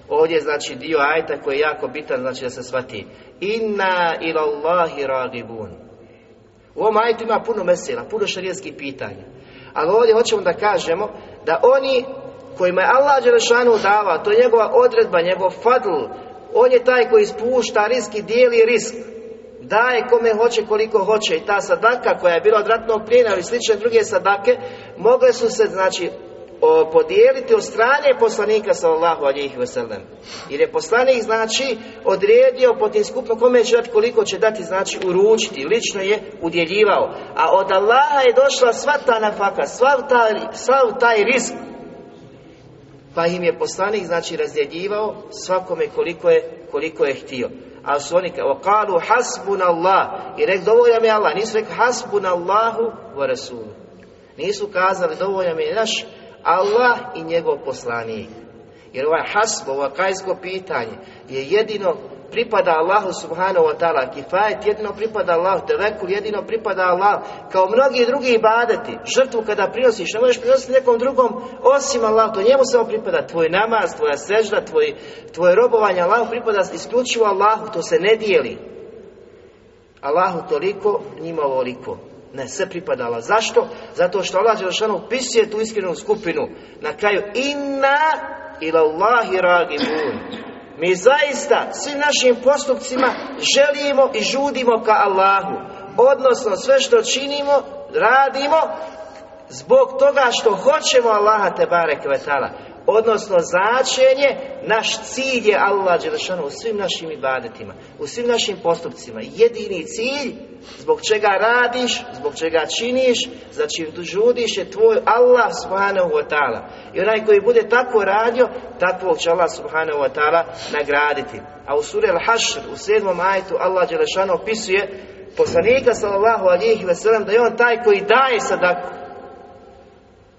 ovdje znači dio ajta koji je jako bitan znači da se shvati inna ila Allahi ragibun u ovom ajetu ima puno mesela, puno šarijetskih pitanja. Ali ovdje hoćemo da kažemo da oni kojima je Allah Đelešanu davao, to je njegova odredba, njegov fadl, on je taj koji ispušta risk i dijeli risk. Daje kome hoće koliko hoće i ta sadaka koja je bila od ratnog plijena ili slične druge sadake, mogle su se znači podijeliti od strane poslanika sallallahu alihi wasallam. Jer je poslanik znači odredio po tim skupno kome će dati koliko će dati znači uručiti, lično je udjeljivao. A od Allaha je došla sva ta nafaka, svav taj, svav taj risk. Pa im je poslanik znači razdjeljivao svakome koliko je, koliko je htio. A su oni kao kalu hasbun Allah i rekli dovoljan mi Allah. Nisu rekli hasbun Allahu wa rasulu. Nisu kazali dovoljan mi naš Allah i njegov poslanik. Jer ovaj hasb, ovo kajsko pitanje je jedino pripada Allahu subhanahu wa ta'ala, kifajet jedino pripada Allahu, tevekul jedino pripada Allahu, kao mnogi drugi ibadeti, žrtvu kada prinosiš, ne možeš prinositi nekom drugom osim Allahu, to njemu samo pripada, tvoj namaz, tvoja sežda, tvoj, tvoje robovanje Allahu pripada isključivo Allahu, to se ne dijeli. Allahu toliko, njima ovoliko. Ne, sve pripada Allah. Zašto? Zato što Allah Đelešanu upisuje tu iskrenu skupinu. Na kraju, inna ila Allahi ragibun. Mi zaista svim našim postupcima želimo i žudimo ka Allahu. Odnosno sve što činimo, radimo zbog toga što hoćemo Allaha te barek Odnosno značenje, naš cilj je Allah Đelešanu u svim našim ibadetima, u svim našim postupcima. Jedini cilj zbog čega radiš, zbog čega činiš, znači žudiš je tvoj Allah subhanahu wa ta'ala. I onaj koji bude tako radio, takvog će Allah subhanahu wa ta'ala nagraditi. A u suri Al-Hashr, u sedmom ajtu, Allah Đelešanu opisuje poslanika sallallahu alihi wasallam da je on taj koji daje sadaku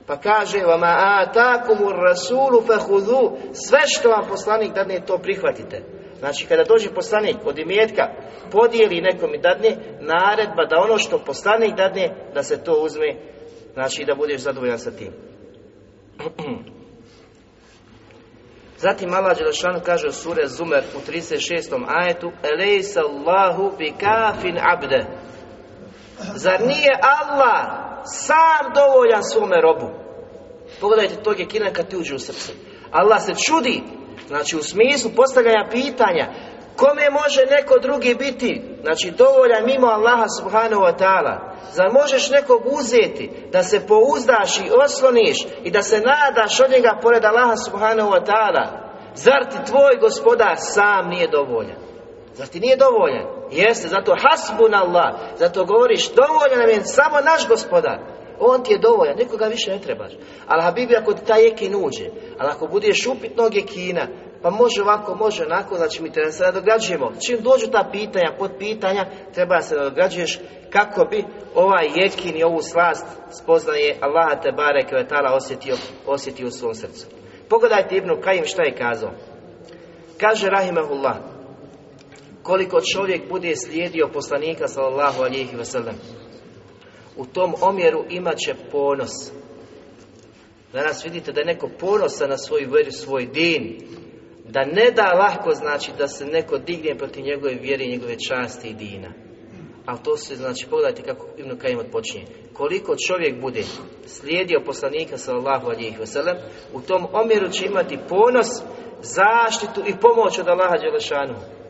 pa kaže vama atakumur rasulu fehudu sve što vam poslanik dadne to prihvatite. Znači kada dođe poslanik od imetka podijeli nekom i dadne naredba da ono što poslanik dadne da se to uzme znači da budeš zadovoljan sa tim. Zatim Allah Đelešanu kaže u sure Zumer u 36. ajetu Elejsa Allahu bi kafin abde Zar nije Allah sam dovoljan svome robu? Pogledajte tog je kina kad ti uđe u srce. Allah se čudi, znači u smislu postavljanja pitanja, kome može neko drugi biti, znači dovoljan mimo Allaha subhanahu wa ta'ala. Zar možeš nekog uzeti, da se pouzdaš i osloniš i da se nadaš od njega pored Allaha subhanahu wa ta'ala? Zar ti tvoj gospodar sam nije dovoljan? Zar ti nije dovoljan? Jeste, zato hasbun Allah, zato govoriš dovoljan nam je samo naš gospodar. On ti je dovoljan, nikoga više ne trebaš. Ali Habibi, ako ti taj jekin uđe, ali ako budeš upitnog jekina, pa može ovako, može onako, znači mi treba se nadograđujemo. Čim dođu ta pitanja, pod pitanja, treba se nadograđuješ kako bi ovaj jekin i ovu slast spoznaje Allaha te bare kvetala osjetio, osjetio u svom srcu. Pogledajte Ibnu Kajim šta je kazao. Kaže Rahimahullah, koliko čovjek bude slijedio poslanika sallallahu alihi wasallam, u tom omjeru imat će ponos. Danas vidite da je neko ponosa na svoju vjeru, svoj din. Da ne da lahko znači da se neko digne protiv njegove vjere i njegove časti i dina. Ali to se znači, pogledajte kako Ibn Kajim odpočinje. Koliko čovjek bude slijedio poslanika sallallahu alihi wasallam, u tom omjeru će imati ponos, zaštitu i pomoć od Allaha Đelešanu.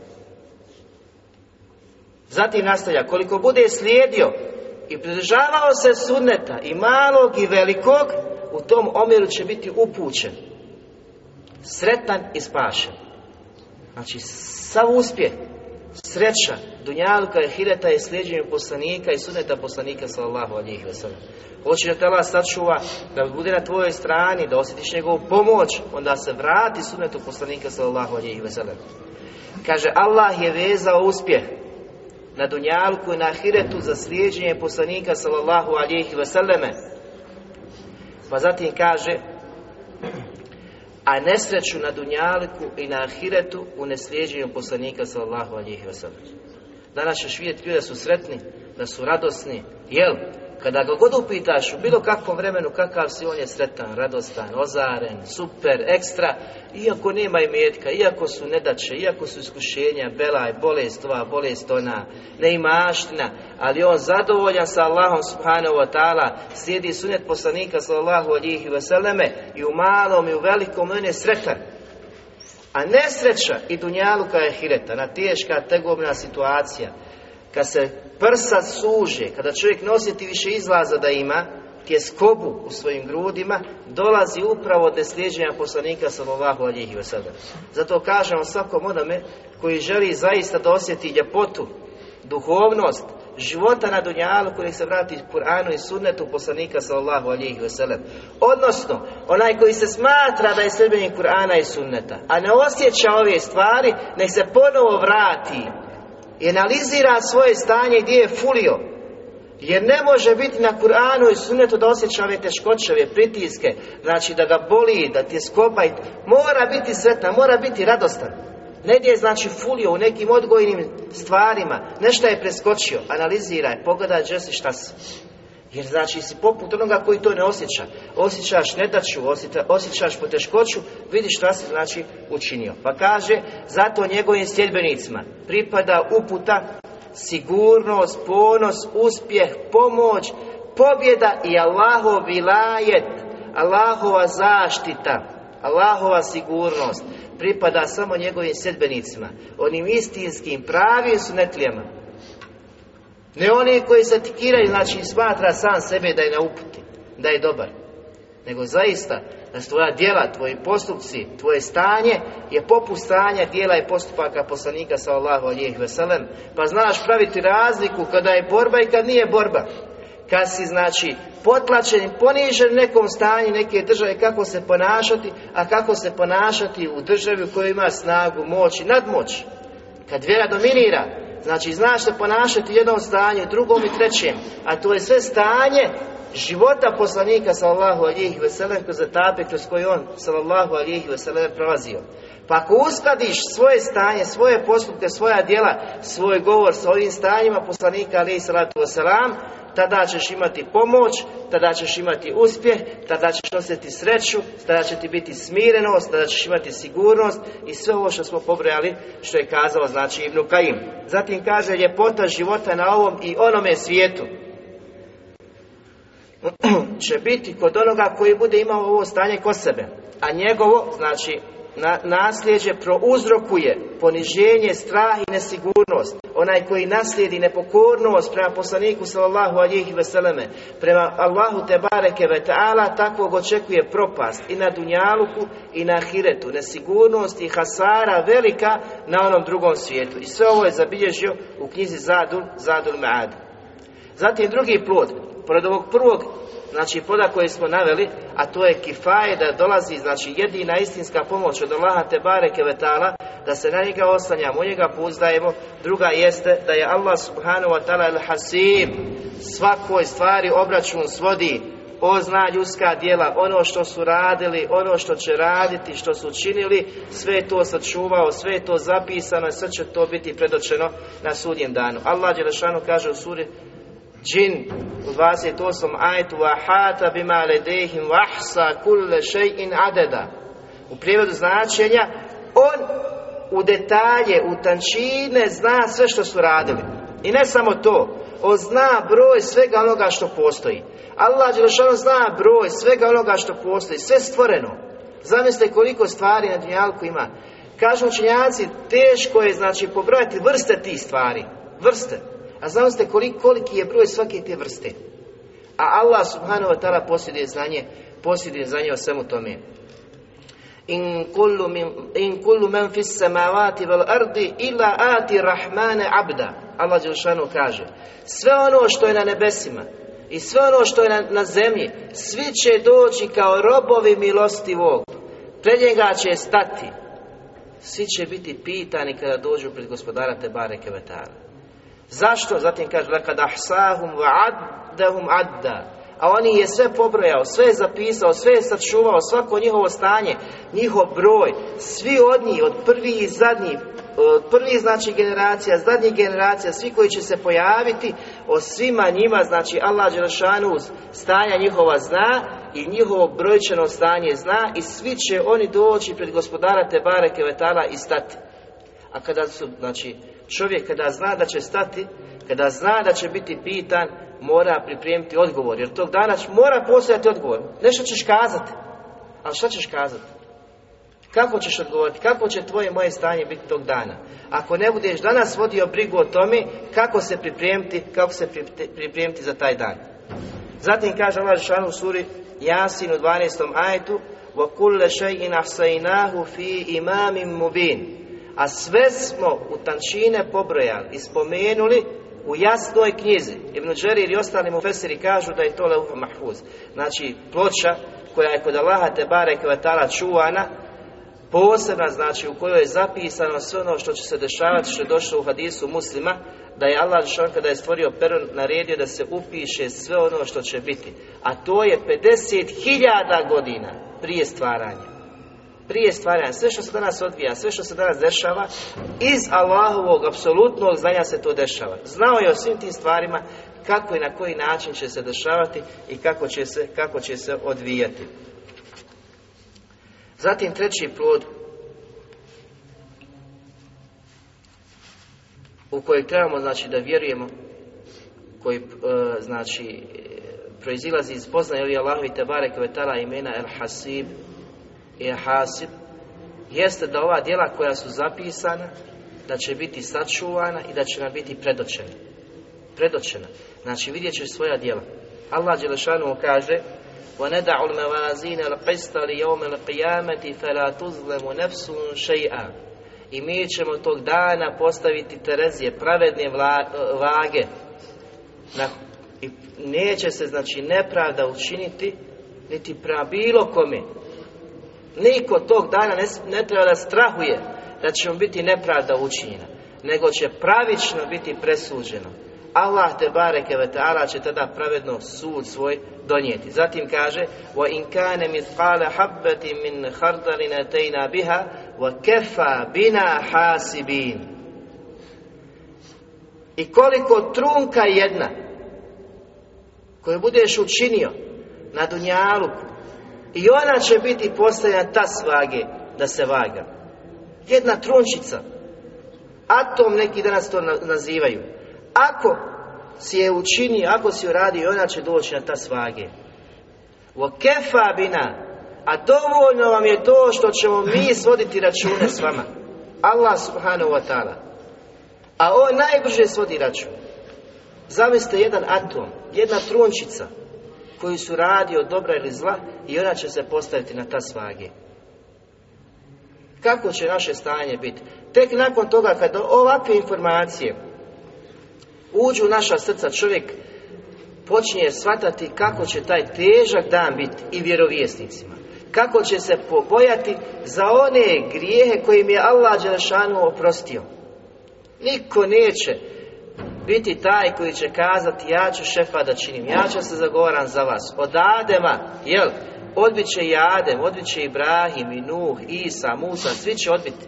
Zatim nastavlja, koliko bude slijedio i pridržavao se sunneta i malog i velikog, u tom omjeru će biti upućen, sretan i spašen. Znači, sav uspjeh, sreća, dunjalka i hireta je slijeđenju poslanika i sunneta poslanika sallallahu alihi wasallam. Hoće da te Allah sačuva, da bude na tvojoj strani, da osjetiš njegovu pomoć, onda se vrati sunnetu poslanika sallallahu alihi wasallam. Kaže, Allah je vezao uspjeh na dunjalku i na ahiretu za slijeđenje poslanika sallallahu alihi wasallame. Pa zatim kaže a nesreću na dunjalku i na ahiretu u neslijeđenju poslanika sallallahu alihi wasallam. Danas ćeš vidjeti da su sretni, da su radosni, jel? Kada ga god upitaš u bilo kakvom vremenu kakav si, on je sretan, radostan, ozaren, super, ekstra, iako nema imetka, iako su nedaće, iako su iskušenja, belaj, bolest ova, bolest ona, neimaština, ali on zadovoljan sa Allahom subhanahu wa ta'ala, slijedi sunet poslanika sallallahu alihi vseleme i u malom i u velikom on je sretan. A nesreća i dunjaluka je hireta, na teška tegobna situacija, kad se prsa suže, kada čovjek nositi više izlaza da ima, tjeskobu u svojim grudima, dolazi upravo od neslijeđenja poslanika sallallahu alihi wasallam. Zato kažemo svakom onome koji želi zaista da osjeti ljepotu, duhovnost, života na dunjalu koji se vrati Kur'anu i sunnetu poslanika sallallahu alihi wasallam. Odnosno, onaj koji se smatra da je sljedbenik Kur'ana i sunneta, a ne osjeća ove stvari, nek se ponovo vrati i analizira svoje stanje gdje je fulio Jer ne može biti na Kur'anu i sunetu da osjeća ove teškoće, ove pritiske, znači da ga boli, da ti je skopa. Mora biti sretan, mora biti radostan. Negdje je znači fulio u nekim odgojnim stvarima, nešto je preskočio, analiziraj, pogledaj gdje si šta si. Jer znači si poput onoga koji to ne osjeća. Osjećaš nedaću, osjećaš poteškoću, vidiš šta si znači učinio. Pa kaže, zato njegovim sljedbenicima pripada uputa, sigurnost, ponos, uspjeh, pomoć, pobjeda i Allahov vilajet, Allahova zaštita, Allahova sigurnost pripada samo njegovim sedbenicima, onim istinskim, pravim sunetlijama. Ne oni koji se tikiraju, znači smatra sam sebe da je na uputi, da je dobar. Nego zaista da tvoja djela, tvoji postupci, tvoje stanje je poput stanja djela i postupaka poslanika sallallahu alijih veselem. Pa znaš praviti razliku kada je borba i kad nije borba. Kad si znači potlačen, ponižen nekom stanju neke države kako se ponašati, a kako se ponašati u državi u kojoj ima snagu, moć i nadmoć. Kad vjera dominira, znači znaš se ponašati u jednom stanju, drugom i trećem, a to je sve stanje života poslanika sallallahu alihi veselem kroz etape kroz koje on sallallahu alihi veselem prolazio. Pa ako uskladiš svoje stanje, svoje postupke, svoja djela, svoj govor sa ovim stanjima poslanika alihi salatu wasalam, tada ćeš imati pomoć, tada ćeš imati uspjeh, tada ćeš osjetiti sreću, tada će ti biti smirenost, tada ćeš imati sigurnost i sve ovo što smo pobrojali, što je kazao znači Ibn Kajim. Zatim kaže ljepota života na ovom i onome svijetu će biti kod onoga koji bude imao ovo stanje kod sebe, a njegovo, znači na, nasljeđe prouzrokuje poniženje, strah i nesigurnost. Onaj koji naslijedi nepokornost prema poslaniku sallallahu alihi veseleme, prema Allahu te bareke ve ta'ala, takvog očekuje propast i na dunjaluku i na ahiretu, nesigurnost i hasara velika na onom drugom svijetu. I sve ovo je zabilježio u knjizi Zadul, Zadul Ma'ad. Zatim drugi plod, pored ovog prvog znači poda koje smo naveli, a to je kifaje da dolazi, znači jedina istinska pomoć od Allaha te bareke vetala, da se na njega oslanjamo, u njega pouzdajemo, druga jeste da je Allah subhanahu wa ta'ala el hasim svakoj stvari obračun svodi, ozna ljudska djela, ono što su radili, ono što će raditi, što su učinili, sve je to sačuvao, sve je to zapisano i sve će to biti predočeno na sudnjem danu. Allah Đelešanu kaže u suri džin u 28. ajetu hata bima ledehim vahsa kulle še'in adeda. U prijevodu značenja on u detalje, u tančine zna sve što su radili. I ne samo to on zna broj svega onoga što postoji. Allah Đelešanu zna broj svega onoga što postoji sve stvoreno. Zamislite koliko stvari na dunjalku ima. Kažu učenjaci teško je znači pobrojati vrste tih stvari. Vrste a znamo ste koliki, koliki je broj svake te vrste. A Allah subhanahu wa ta'ala posjeduje znanje, posjeduje znanje o svemu tome. In kullu, min, in kullu man fis samavati vel ardi illa ati rahmane abda. Allah Đelšanu kaže, sve ono što je na nebesima i sve ono što je na, na zemlji, svi će doći kao robovi milostivog. Pred njega će stati. Svi će biti pitani kada dođu pred gospodara Tebare Kevetara. Zašto? Zatim kaže lekad ahsahum wa addahum adda. A oni je sve pobrojao, sve je zapisao, sve je sačuvao, svako njihovo stanje, njihov broj, svi od njih, od prvih i zadnjih, od prvih znači generacija, zadnjih generacija, svi koji će se pojaviti, o svima njima, znači Allah Đelešanu stanja njihova zna i njihovo brojčano stanje zna i svi će oni doći pred gospodara Tebare Kevetala i stati. A kada su, znači, čovjek kada zna da će stati, kada zna da će biti pitan, mora pripremiti odgovor. Jer tog dana mora postojati odgovor. Nešto ćeš kazati. Ali šta ćeš kazati? Kako ćeš odgovoriti? Kako će tvoje moje stanje biti tog dana? Ako ne budeš danas vodio brigu o tome, kako se pripremiti, kako se pripremiti za taj dan? Zatim kaže Allah Žešanu u suri Jasin u 12. ajetu وَكُلَّ شَيْءٍ أَحْسَيْنَاهُ فِي إِمَامٍ مُبِينٍ a sve smo u tančine pobrojali i spomenuli u jasnoj knjizi. Ibn Đerir i ostali mu fesiri kažu da je to leufa mahfuz. Znači, ploča koja je kod Allaha te bare kvetala čuvana posebna, znači u kojoj je zapisano sve ono što će se dešavati, što je došlo u hadisu muslima, da je Allah Žešan kada je stvorio peron naredio da se upiše sve ono što će biti. A to je 50.000 godina prije stvaranja. Prije stvaranja, sve što se danas odvija, sve što se danas dešava, iz Allahovog apsolutnog znanja se to dešava. Znao je o svim tim stvarima kako i na koji način će se dešavati i kako će se, kako će se odvijati. Zatim treći plod u kojeg trebamo znači da vjerujemo koji e, znači proizilazi iz poznaje ovih Allahu i Tebare Kvetala imena El Hasib i Hasib jeste da ova djela koja su zapisana da će biti sačuvana i da će nam biti predočena. Predočena. Znači vidjet će svoja djela. Allah Đelešanu kaže وَنَدَعُ الْمَوَازِينَ الْقِسْتَ لِيَوْمِ الْقِيَامَةِ فَلَا تُظْلَمُ نَفْسٌ شَيْئًا I mi ćemo tog dana postaviti Terezije, pravedne vage. Na, I neće se, znači, nepravda učiniti niti prema bilo kome. Niko tog dana ne, ne treba da strahuje da će mu biti nepravda učinjena, nego će pravično biti presuđeno. Allah te bareke ve ta'ala će tada pravedno sud svoj donijeti. Zatim kaže: "Wa in kana mithqala habatin min khardalin atayna biha wa kafa bina hasibin." I koliko trunka jedna koju budeš učinio na dunjalu i ona će biti postavljena ta svage da se vaga. Jedna trunčica. Atom neki danas to nazivaju. Ako si je učini, ako si uradi, ona će doći na ta svage. O kefa bina, a dovoljno vam je to što ćemo mi svoditi račune s vama. Allah subhanahu wa ta'ala. A on najbrže svodi račun. Zamislite jedan atom, jedna trunčica koju su radi od dobra ili zla i ona će se postaviti na ta svage. Kako će naše stanje biti? Tek nakon toga kad ovakve informacije uđu u naša srca, čovjek počinje shvatati kako će taj težak dan biti i vjerovjesnicima. Kako će se pobojati za one grijehe kojim je Allah Đelešanu oprostio. Niko neće biti taj koji će kazati ja ću šefa da činim, ja ću se zagovaram za vas. Od Adema, jel, odbit će i Adem, odbit će Ibrahim, i Nuh, Isa, Musa, svi će odbiti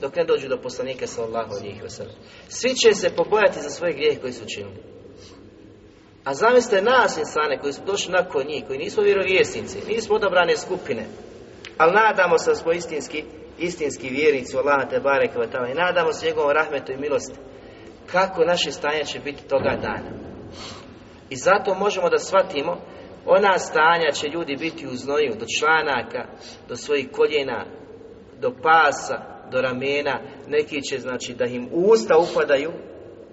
dok ne dođu do poslanika sallallahu alihi wasallam. Svi će se pobojati za svoje grijehe koji su činili. A zamislite nas insane koji smo došli nakon njih, koji nismo vjerovjesnici, nismo odabrane skupine, ali nadamo se da smo istinski, istinski vjernici u Allaha te i nadamo se njegovom rahmetu i milosti. Kako naše stanje će biti toga dana. I zato možemo da shvatimo ona stanja će ljudi biti u znoju do članaka, do svojih koljena, do pasa, do ramena, neki će znači da im usta upadaju,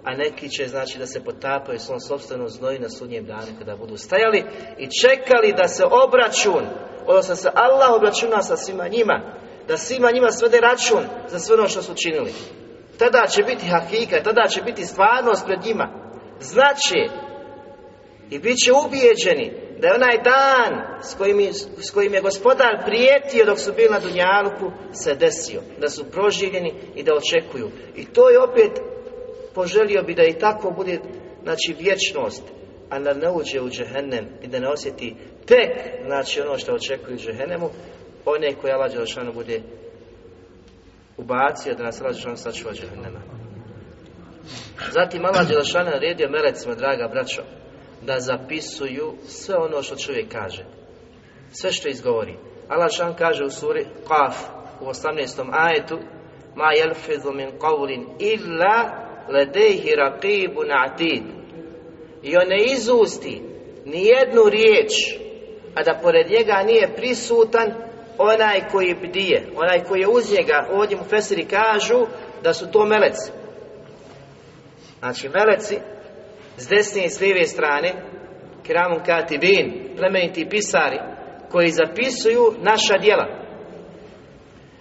a neki će znači da se potapaju svom sobstvenom znoju na sudnjem danu kada budu stajali i čekali da se obračun, odnosno se Allah obračuna sa svima njima, da svima njima svede račun za sve ono što su činili. Tada će biti hakika, tada će biti stvarnost pred njima. Znači, i bit će ubijeđeni da je onaj dan s kojim, s kojim je gospodar prijetio dok su bili na Dunjaluku se desio, da su proživljeni i da očekuju. I to je opet poželio bi da i tako bude znači vječnost, a da ne uđe u džehennem i da ne osjeti tek znači ono što očekuju džehennemu, one koje Allah Đelšanu bude ubacio da nas Allah sačuva džehennema. Zatim Allah Đelšanu naredio melecima, draga braćo, da zapisuju sve ono što čovjek kaže. Sve što izgovori. Allah šan kaže u suri Qaf u 18. ajetu Ma jelfizu min qavlin illa ledejhi raqibun atid. I on ne izusti ni jednu riječ, a da pored njega nije prisutan onaj koji bdije, onaj koji je uz njega, ovdje mu Fesiri kažu da su to meleci. Znači meleci s desne i s lijeve strane, kiramun katibin, plemeniti pisari, koji zapisuju naša djela.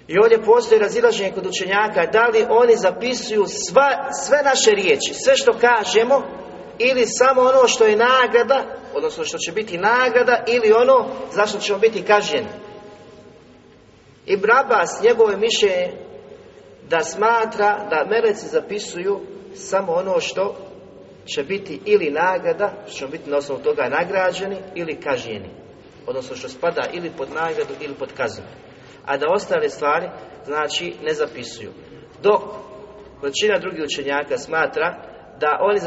I ovdje postoji razilaženje kod učenjaka, da li oni zapisuju sva, sve naše riječi, sve što kažemo, ili samo ono što je nagrada, odnosno što će biti nagrada, ili ono za što ćemo biti kažnjeni. I Brabas, njegove mišljenje, da smatra da meleci zapisuju samo ono što će biti ili nagrada, što će biti na osnovu toga nagrađeni ili kažnjeni. Odnosno što spada ili pod nagradu ili pod kaznu. A da ostale stvari, znači, ne zapisuju. Dok većina drugih učenjaka smatra da oni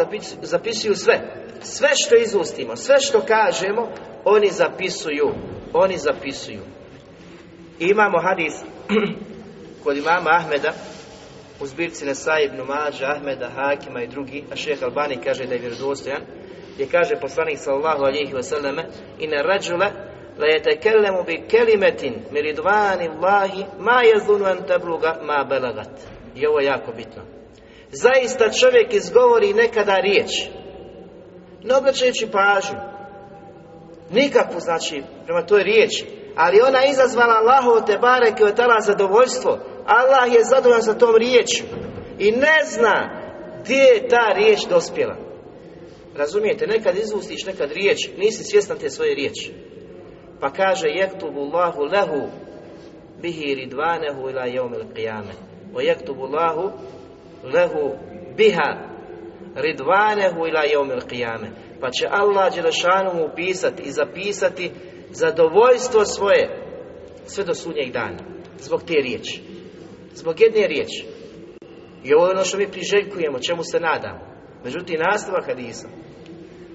zapisuju sve. Sve što izustimo, sve što kažemo, oni zapisuju. Oni zapisuju. I imamo hadis kod imama Ahmeda u zbirci Nesa ibn Mađa, Ahmeda, Hakima i drugi, a šeheh Albani kaže da je vjerodostojan, gdje kaže poslanik sallallahu alihi wasallame ina rađule la yetekellemu bi kelimetin miridvani Allahi ma jazunu an tabluga ma belagat. I ovo je jako bitno. Zaista čovjek izgovori nekada riječ, ne obraćajući pažnju, nikakvu znači prema toj riječi, ali ona izazvala Allahovo te bareke od tala zadovoljstvo. Allah je zadovoljan sa tom riječju i ne zna gdje je ta riječ dospjela. Razumijete, nekad izustiš nekad riječ, nisi svjestan te svoje riječi. Pa kaže, jektubu Allahu lehu bihi ridvanehu ila jeumil qiyame. O jektubu Allahu lehu biha ridvanehu ila jeumil qiyame. Pa će Allah Đelešanu mu upisati i zapisati zadovoljstvo svoje sve do sudnjeg dana. Zbog te riječi. Zbog jedne riječi. I ovo je ono što mi priželjkujemo, čemu se nadamo. Međutim, nastavak hadisa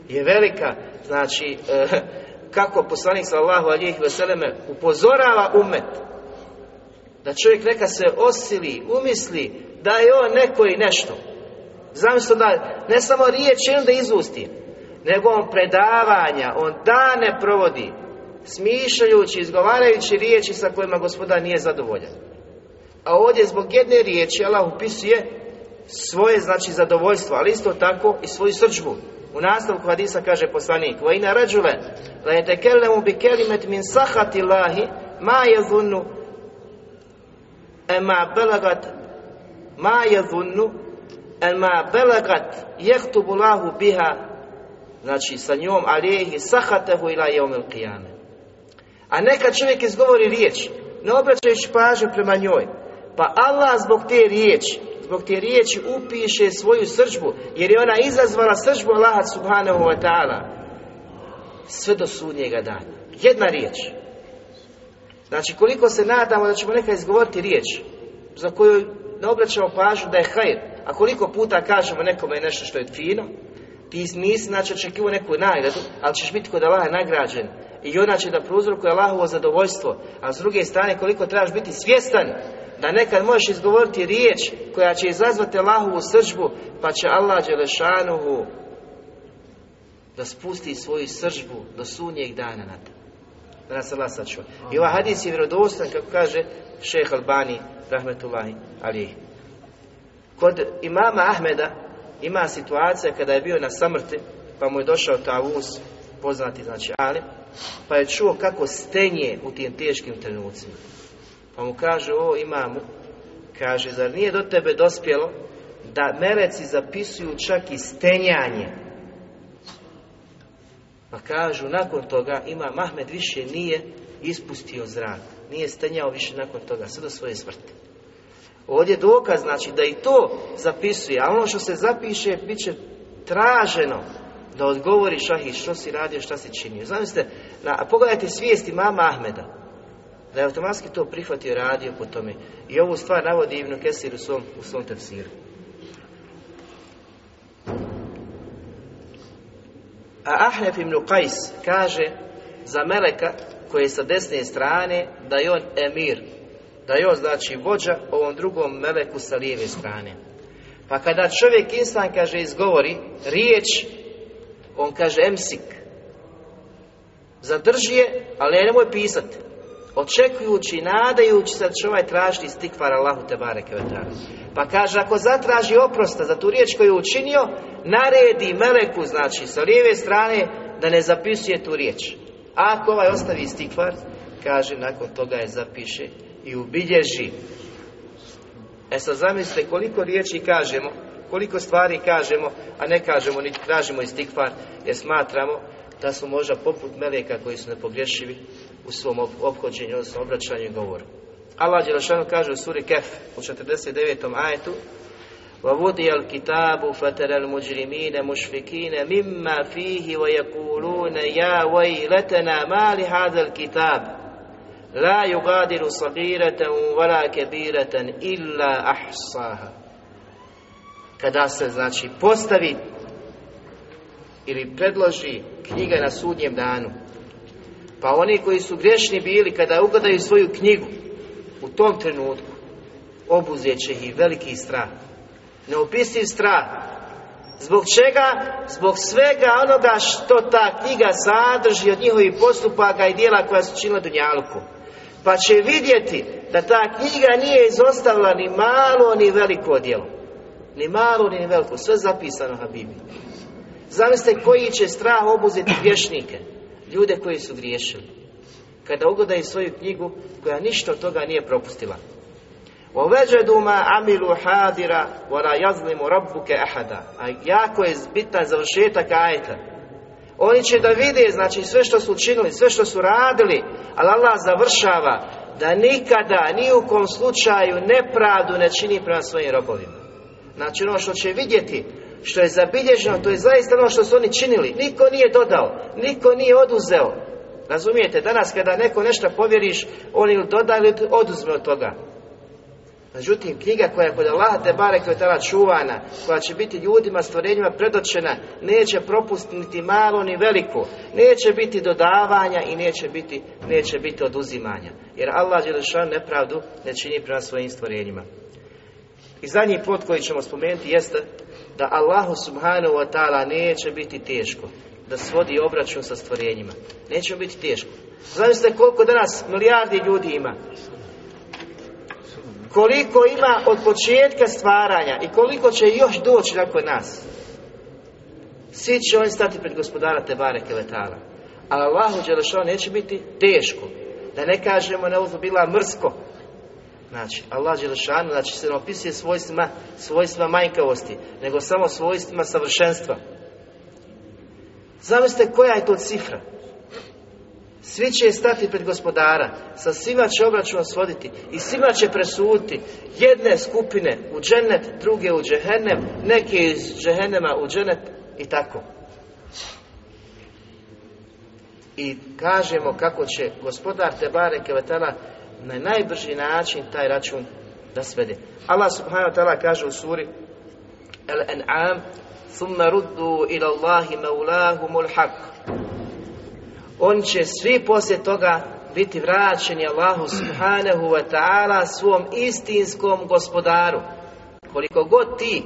je velika, znači, e, kako poslanik sallahu alijih veseleme upozorava umet da čovjek neka se osili, umisli da je on neko i nešto. Zamislite da ne samo riječ onda izusti, nego on predavanja, on dane provodi, smišljajući, izgovarajući riječi sa kojima gospodar nije zadovoljan. A ovdje zbog jedne riječi Allah upisuje svoje znači zadovoljstvo, ali isto tako i svoju srđbu. U nastavku hadisa kaže poslanik: "Wa ina rajula la yatakallamu bi kalimat min sahati Allahi ma yadhunnu ma balagat ma yadhunnu ma balagat yaktubu Allahu biha znači sa njom alihi sahatahu ila yawmil qiyamah a neka čovjek izgovori riječ, ne obraćajući pažnju prema njoj, pa Allah zbog te riječi, zbog te riječi upiše svoju sržbu, jer je ona izazvala sržbu Allaha subhanahu wa ta'ala, sve do sudnjega dana. Jedna riječ. Znači, koliko se nadamo da ćemo neka izgovoriti riječ, za koju ne obraćamo pažnju da je hajr, a koliko puta kažemo nekome nešto što je fino, ti nisi znači očekivao neku nagradu, ali ćeš biti kod Allaha nagrađen i ona će da prouzrokuje Allahovo zadovoljstvo, a s druge strane koliko trebaš biti svjestan da nekad možeš izgovoriti riječ koja će izazvati Allahovu sržbu, pa će Allah Đelešanuhu da spusti svoju sržbu do sunnjeg dana na to. Da nas Allah. I ovaj hadis je vjerodostan, kako kaže šeheh Albani, rahmetullahi alijih. Kod imama Ahmeda ima situacija kada je bio na samrti, pa mu je došao Tavus, poznati znači Ali, pa je čuo kako stenje u tim teškim trenucima. Pa mu kaže, o imamu, kaže, zar nije do tebe dospjelo da meleci zapisuju čak i stenjanje? Pa kažu, nakon toga ima Mahmed više nije ispustio zrak, nije stenjao više nakon toga, sve do svoje smrti. Ovdje je dokaz, znači, da i to zapisuje, a ono što se zapiše, bit će traženo da odgovori šahid što si radio, šta si činio. Zamislite, na, pogledajte svijesti mama Ahmeda, da je automatski to prihvatio radio po tome. I ovu stvar navodi Ibn Kesir u svom, u svom tefsiru. A Ahnef ibn Qajs kaže za Meleka koji je sa desne strane da je on emir, da je on znači vođa ovom drugom Meleku sa lijeve strane. Pa kada čovjek instan kaže izgovori riječ on kaže emsik. Zadrži je, ali nemoj pisati. Očekujući, nadajući se da će ovaj tražiti stikvar Allahu te bareke Pa kaže, ako zatraži oprosta za tu riječ koju je učinio, naredi meleku, znači sa lijeve strane, da ne zapisuje tu riječ. A ako ovaj ostavi stikvar, kaže, nakon toga je zapiše i ubilježi. E sad zamislite koliko riječi kažemo, koliko stvari kažemo, a ne kažemo niti tražimo istikvar, jer smatramo da su možda poput meleka koji su nepogrešivi u svom ophođenju, odnosno obraćanju i govoru. Allah Đelešanu kaže u suri Kef u 49. ajetu وَوُدِيَ الْكِتَابُ فَتَرَ الْمُجْرِمِينَ مُشْفِكِينَ مِمَّا فِيهِ وَيَقُولُونَ يَا وَيْلَتَنَا مَا لِهَذَا الْكِتَابِ لَا يُغَادِرُ صَغِيرَةً وَلَا كَبِيرَةً إِلَّا أَحْصَاهَا kada se, znači, postavi ili predloži knjiga na sudnjem danu, pa oni koji su grešni bili, kada ugledaju svoju knjigu, u tom trenutku, obuzet će ih veliki strah neopisiv strah. Zbog čega? Zbog svega onoga što ta knjiga sadrži od njihovih postupaka i dijela koja su činila Dunjaluku. Pa će vidjeti da ta knjiga nije izostavila ni malo ni veliko djelo. Ni malo ni veliko, sve zapisano Habibi. Zamislite koji će strah obuzeti vješnike, ljude koji su griješili. Kada ugledaju svoju knjigu koja ništa od toga nije propustila. وَوَجَدُوا مَا عَمِلُوا حَادِرًا وَلَا يَظْلِمُ رَبُّكَ أَحَدًا A jako je bitan završetak ajeta. Oni će da vide, znači sve što su učinili, sve što su radili, ali Allah završava da nikada, ni u kom slučaju nepravdu ne čini prema svojim robovima. Znači ono što će vidjeti, što je zabilježeno, to je zaista ono što su oni činili. Niko nije dodao, niko nije oduzeo. Razumijete, danas kada neko nešto povjeriš, on ili doda ili oduzme od toga. Međutim, knjiga koja je kod Allaha te barek je tada čuvana, koja će biti ljudima, stvorenjima predočena, neće propustiti malo ni veliko, neće biti dodavanja i neće biti, neće biti oduzimanja. Jer Allah Đelešan nepravdu ne čini prema svojim stvorenjima. I zadnji plot koji ćemo spomenuti jeste da Allahu subhanahu wa ta'ala neće biti teško da svodi obračun sa stvorenjima. Neće biti teško. Zamislite koliko danas milijardi ljudi ima koliko ima od početka stvaranja i koliko će još doći nakon nas. Svi će oni stati pred gospodara Tebare Keletala. Ali Allahu Đelešao neće biti teško. Da ne kažemo ne bila mrsko. Znači, Allah Đelešanu, znači se ne opisuje svojstvima, svojstvima manjkavosti, nego samo svojstvima savršenstva. Zamislite koja je to cifra? Svi će stati pred gospodara, sa svima će obračun svoditi i svima će presuditi jedne skupine u džennet, druge u džehennem, neke iz džehennema u džennet i tako. I kažemo kako će gospodar Tebare Kevetala na najbrži način taj račun da svede. Allah subhanahu wa ta'ala kaže u suri Al-An'am ثم ردوا إلى الله مولاهم الحق oni će svi poslije toga biti vraćeni Allahu subhanahu wa ta'ala svom istinskom gospodaru. Koliko god ti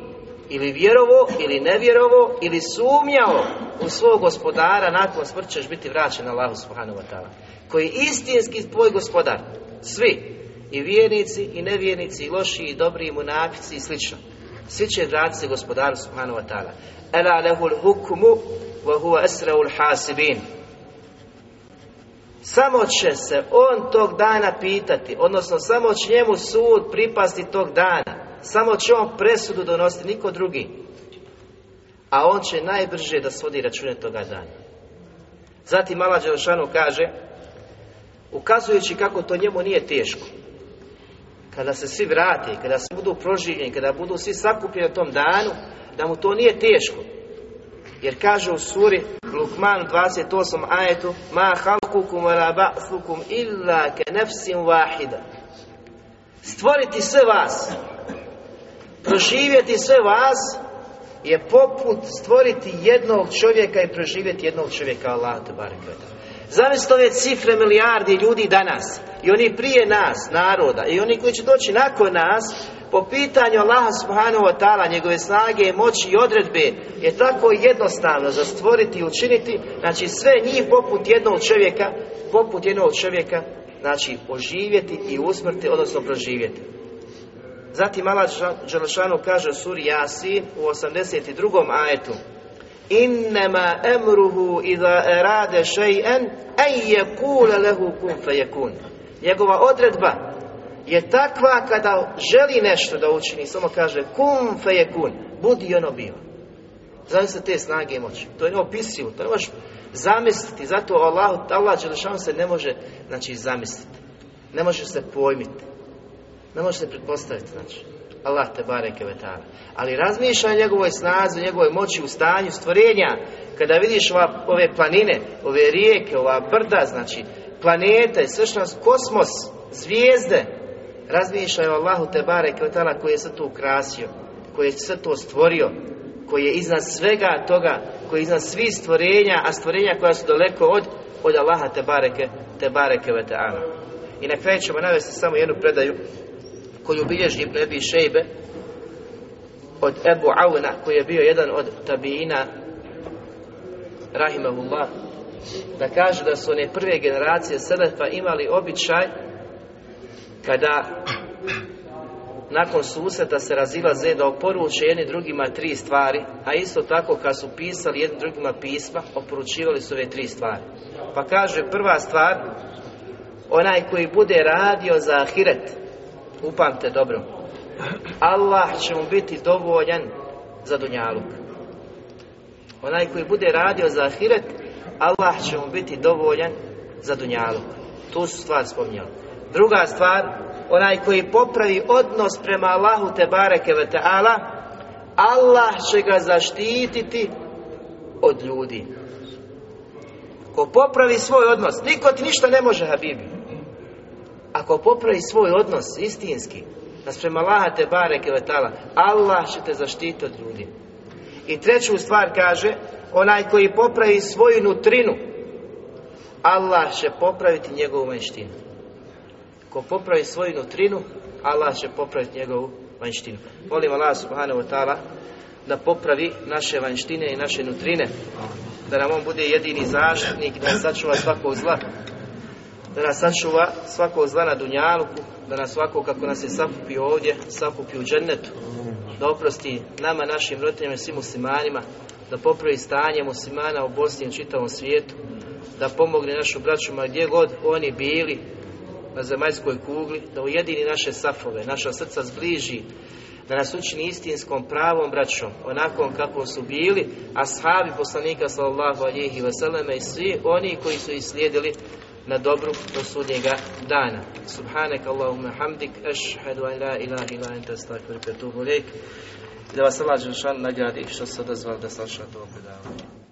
ili vjerovo ili nevjerovo ili sumnjao u svog gospodara nakon smrti ćeš biti vraćen Allahu subhanahu wa ta'ala. Koji je istinski tvoj gospodar. Svi. I vjernici i nevjernici i loši i dobri i munafici i slično. Svi će vratiti se gospodaru subhanahu wa ta'ala. Ela lehul hukmu wa huwa esraul hasibin. Samo će se on tog dana pitati, odnosno samo će njemu sud pripasti tog dana. Samo će on presudu donositi, niko drugi. A on će najbrže da svodi račune toga dana. Zatim Mala Đelšanu kaže, ukazujući kako to njemu nije teško. Kada se svi vrati, kada se budu proživljeni, kada budu svi sakupljeni na tom danu, da mu to nije teško. Jer kaže u suri Lukman 28 ajetu Ma halkukum ala ba'thukum illa ke nefsim wahida Stvoriti sve vas Proživjeti sve vas je poput stvoriti jednog čovjeka i proživjeti jednog čovjeka Allah te Zamislite ove cifre milijardi ljudi danas i oni prije nas, naroda i oni koji će doći nakon nas po pitanju Allaha subhanahu wa ta'ala, njegove snage, moći i odredbe je tako jednostavno za stvoriti i učiniti, znači sve njih poput jednog čovjeka, poput jednog čovjeka, znači oživjeti i usmrti, odnosno proživjeti. Zatim Allah Đelešanu kaže suri Yasin u 82. ajetu Innema emruhu idha erade še'en en je lehu kun fejekun. Njegova odredba je takva kada želi nešto da učini, samo kaže kun, budi i ono bio. Zamislite te snage i moći. To je neopisivo, to ne možeš zamisliti, zato Allah, Allah Đelešan se ne može znači, zamisliti. Ne može se pojmiti. Ne može se pretpostaviti, znači. Allah te bareke vetala. Ali razmišlja o njegovoj snazi, njegovoj moći u stanju stvorenja. Kada vidiš ova, ove planine, ove rijeke, ova brda, znači planete, nas, kosmos, zvijezde, razmišljaj o Allahu te bareke vetala koji je sve to ukrasio, koji je sve to stvorio, koji je iznad svega toga, koji je iznad svih stvorenja, a stvorenja koja su daleko od, od Allaha te bareke, te bareke vetala. I na kraju ćemo navesti samo jednu predaju koju bilježi Ibn Ebi Šejbe od Ebu Auna koji je bio jedan od tabijina rahimahullah da kaže da su one prve generacije Selefa imali običaj kada nakon susreta se razilaze da oporuče jedni drugima tri stvari, a isto tako kad su pisali jedni drugima pisma, oporučivali su ove tri stvari. Pa kaže prva stvar, onaj koji bude radio za ahiret, upamte dobro, Allah će mu biti dovoljan za dunjaluk. Onaj koji bude radio za ahiret, Allah će mu biti dovoljan za dunjaluk. Tu su stvar spominjali. Druga stvar, onaj koji popravi odnos prema Allahu te bareke ve ta'ala, Allah će ga zaštititi od ljudi. Ko popravi svoj odnos, niko ti ništa ne može, Habibi. Ako popravi svoj odnos istinski, nas prema Allaha te bareke ve ta'ala, Allah će te zaštititi od ljudi. I treću stvar kaže, onaj koji popravi svoju nutrinu, Allah će popraviti njegovu vanjštinu. Ko popravi svoju nutrinu, Allah će popraviti njegovu vanjštinu. Molim Allah subhanahu wa ta'ala da popravi naše vanjštine i naše nutrine, da nam on bude jedini zaštitnik, da sačuva svakog zla, da nas sačuva svakog zla na dunjaluku, da nas svako kako nas je sakupio ovdje, sakupi u džennetu, da oprosti nama, našim roditeljima i svim muslimanima, da popravi stanje muslimana u Bosni i čitavom svijetu, da pomogne našu braću ma gdje god oni bili na zemaljskoj kugli, da ujedini naše safove, naša srca zbliži, da nas učini istinskom pravom braćom, onakom kako su bili ashabi poslanika sallallahu alihi vseleme i svi oni koji su ih slijedili na dobru do sudnjega dana. Subhanak Allahumma hamdik, ashhadu an la ilaha illa anta astaghfiruka wa atubu ilaik. Da vas Allah nagradi što se odazvali da slušate ovo predavanje.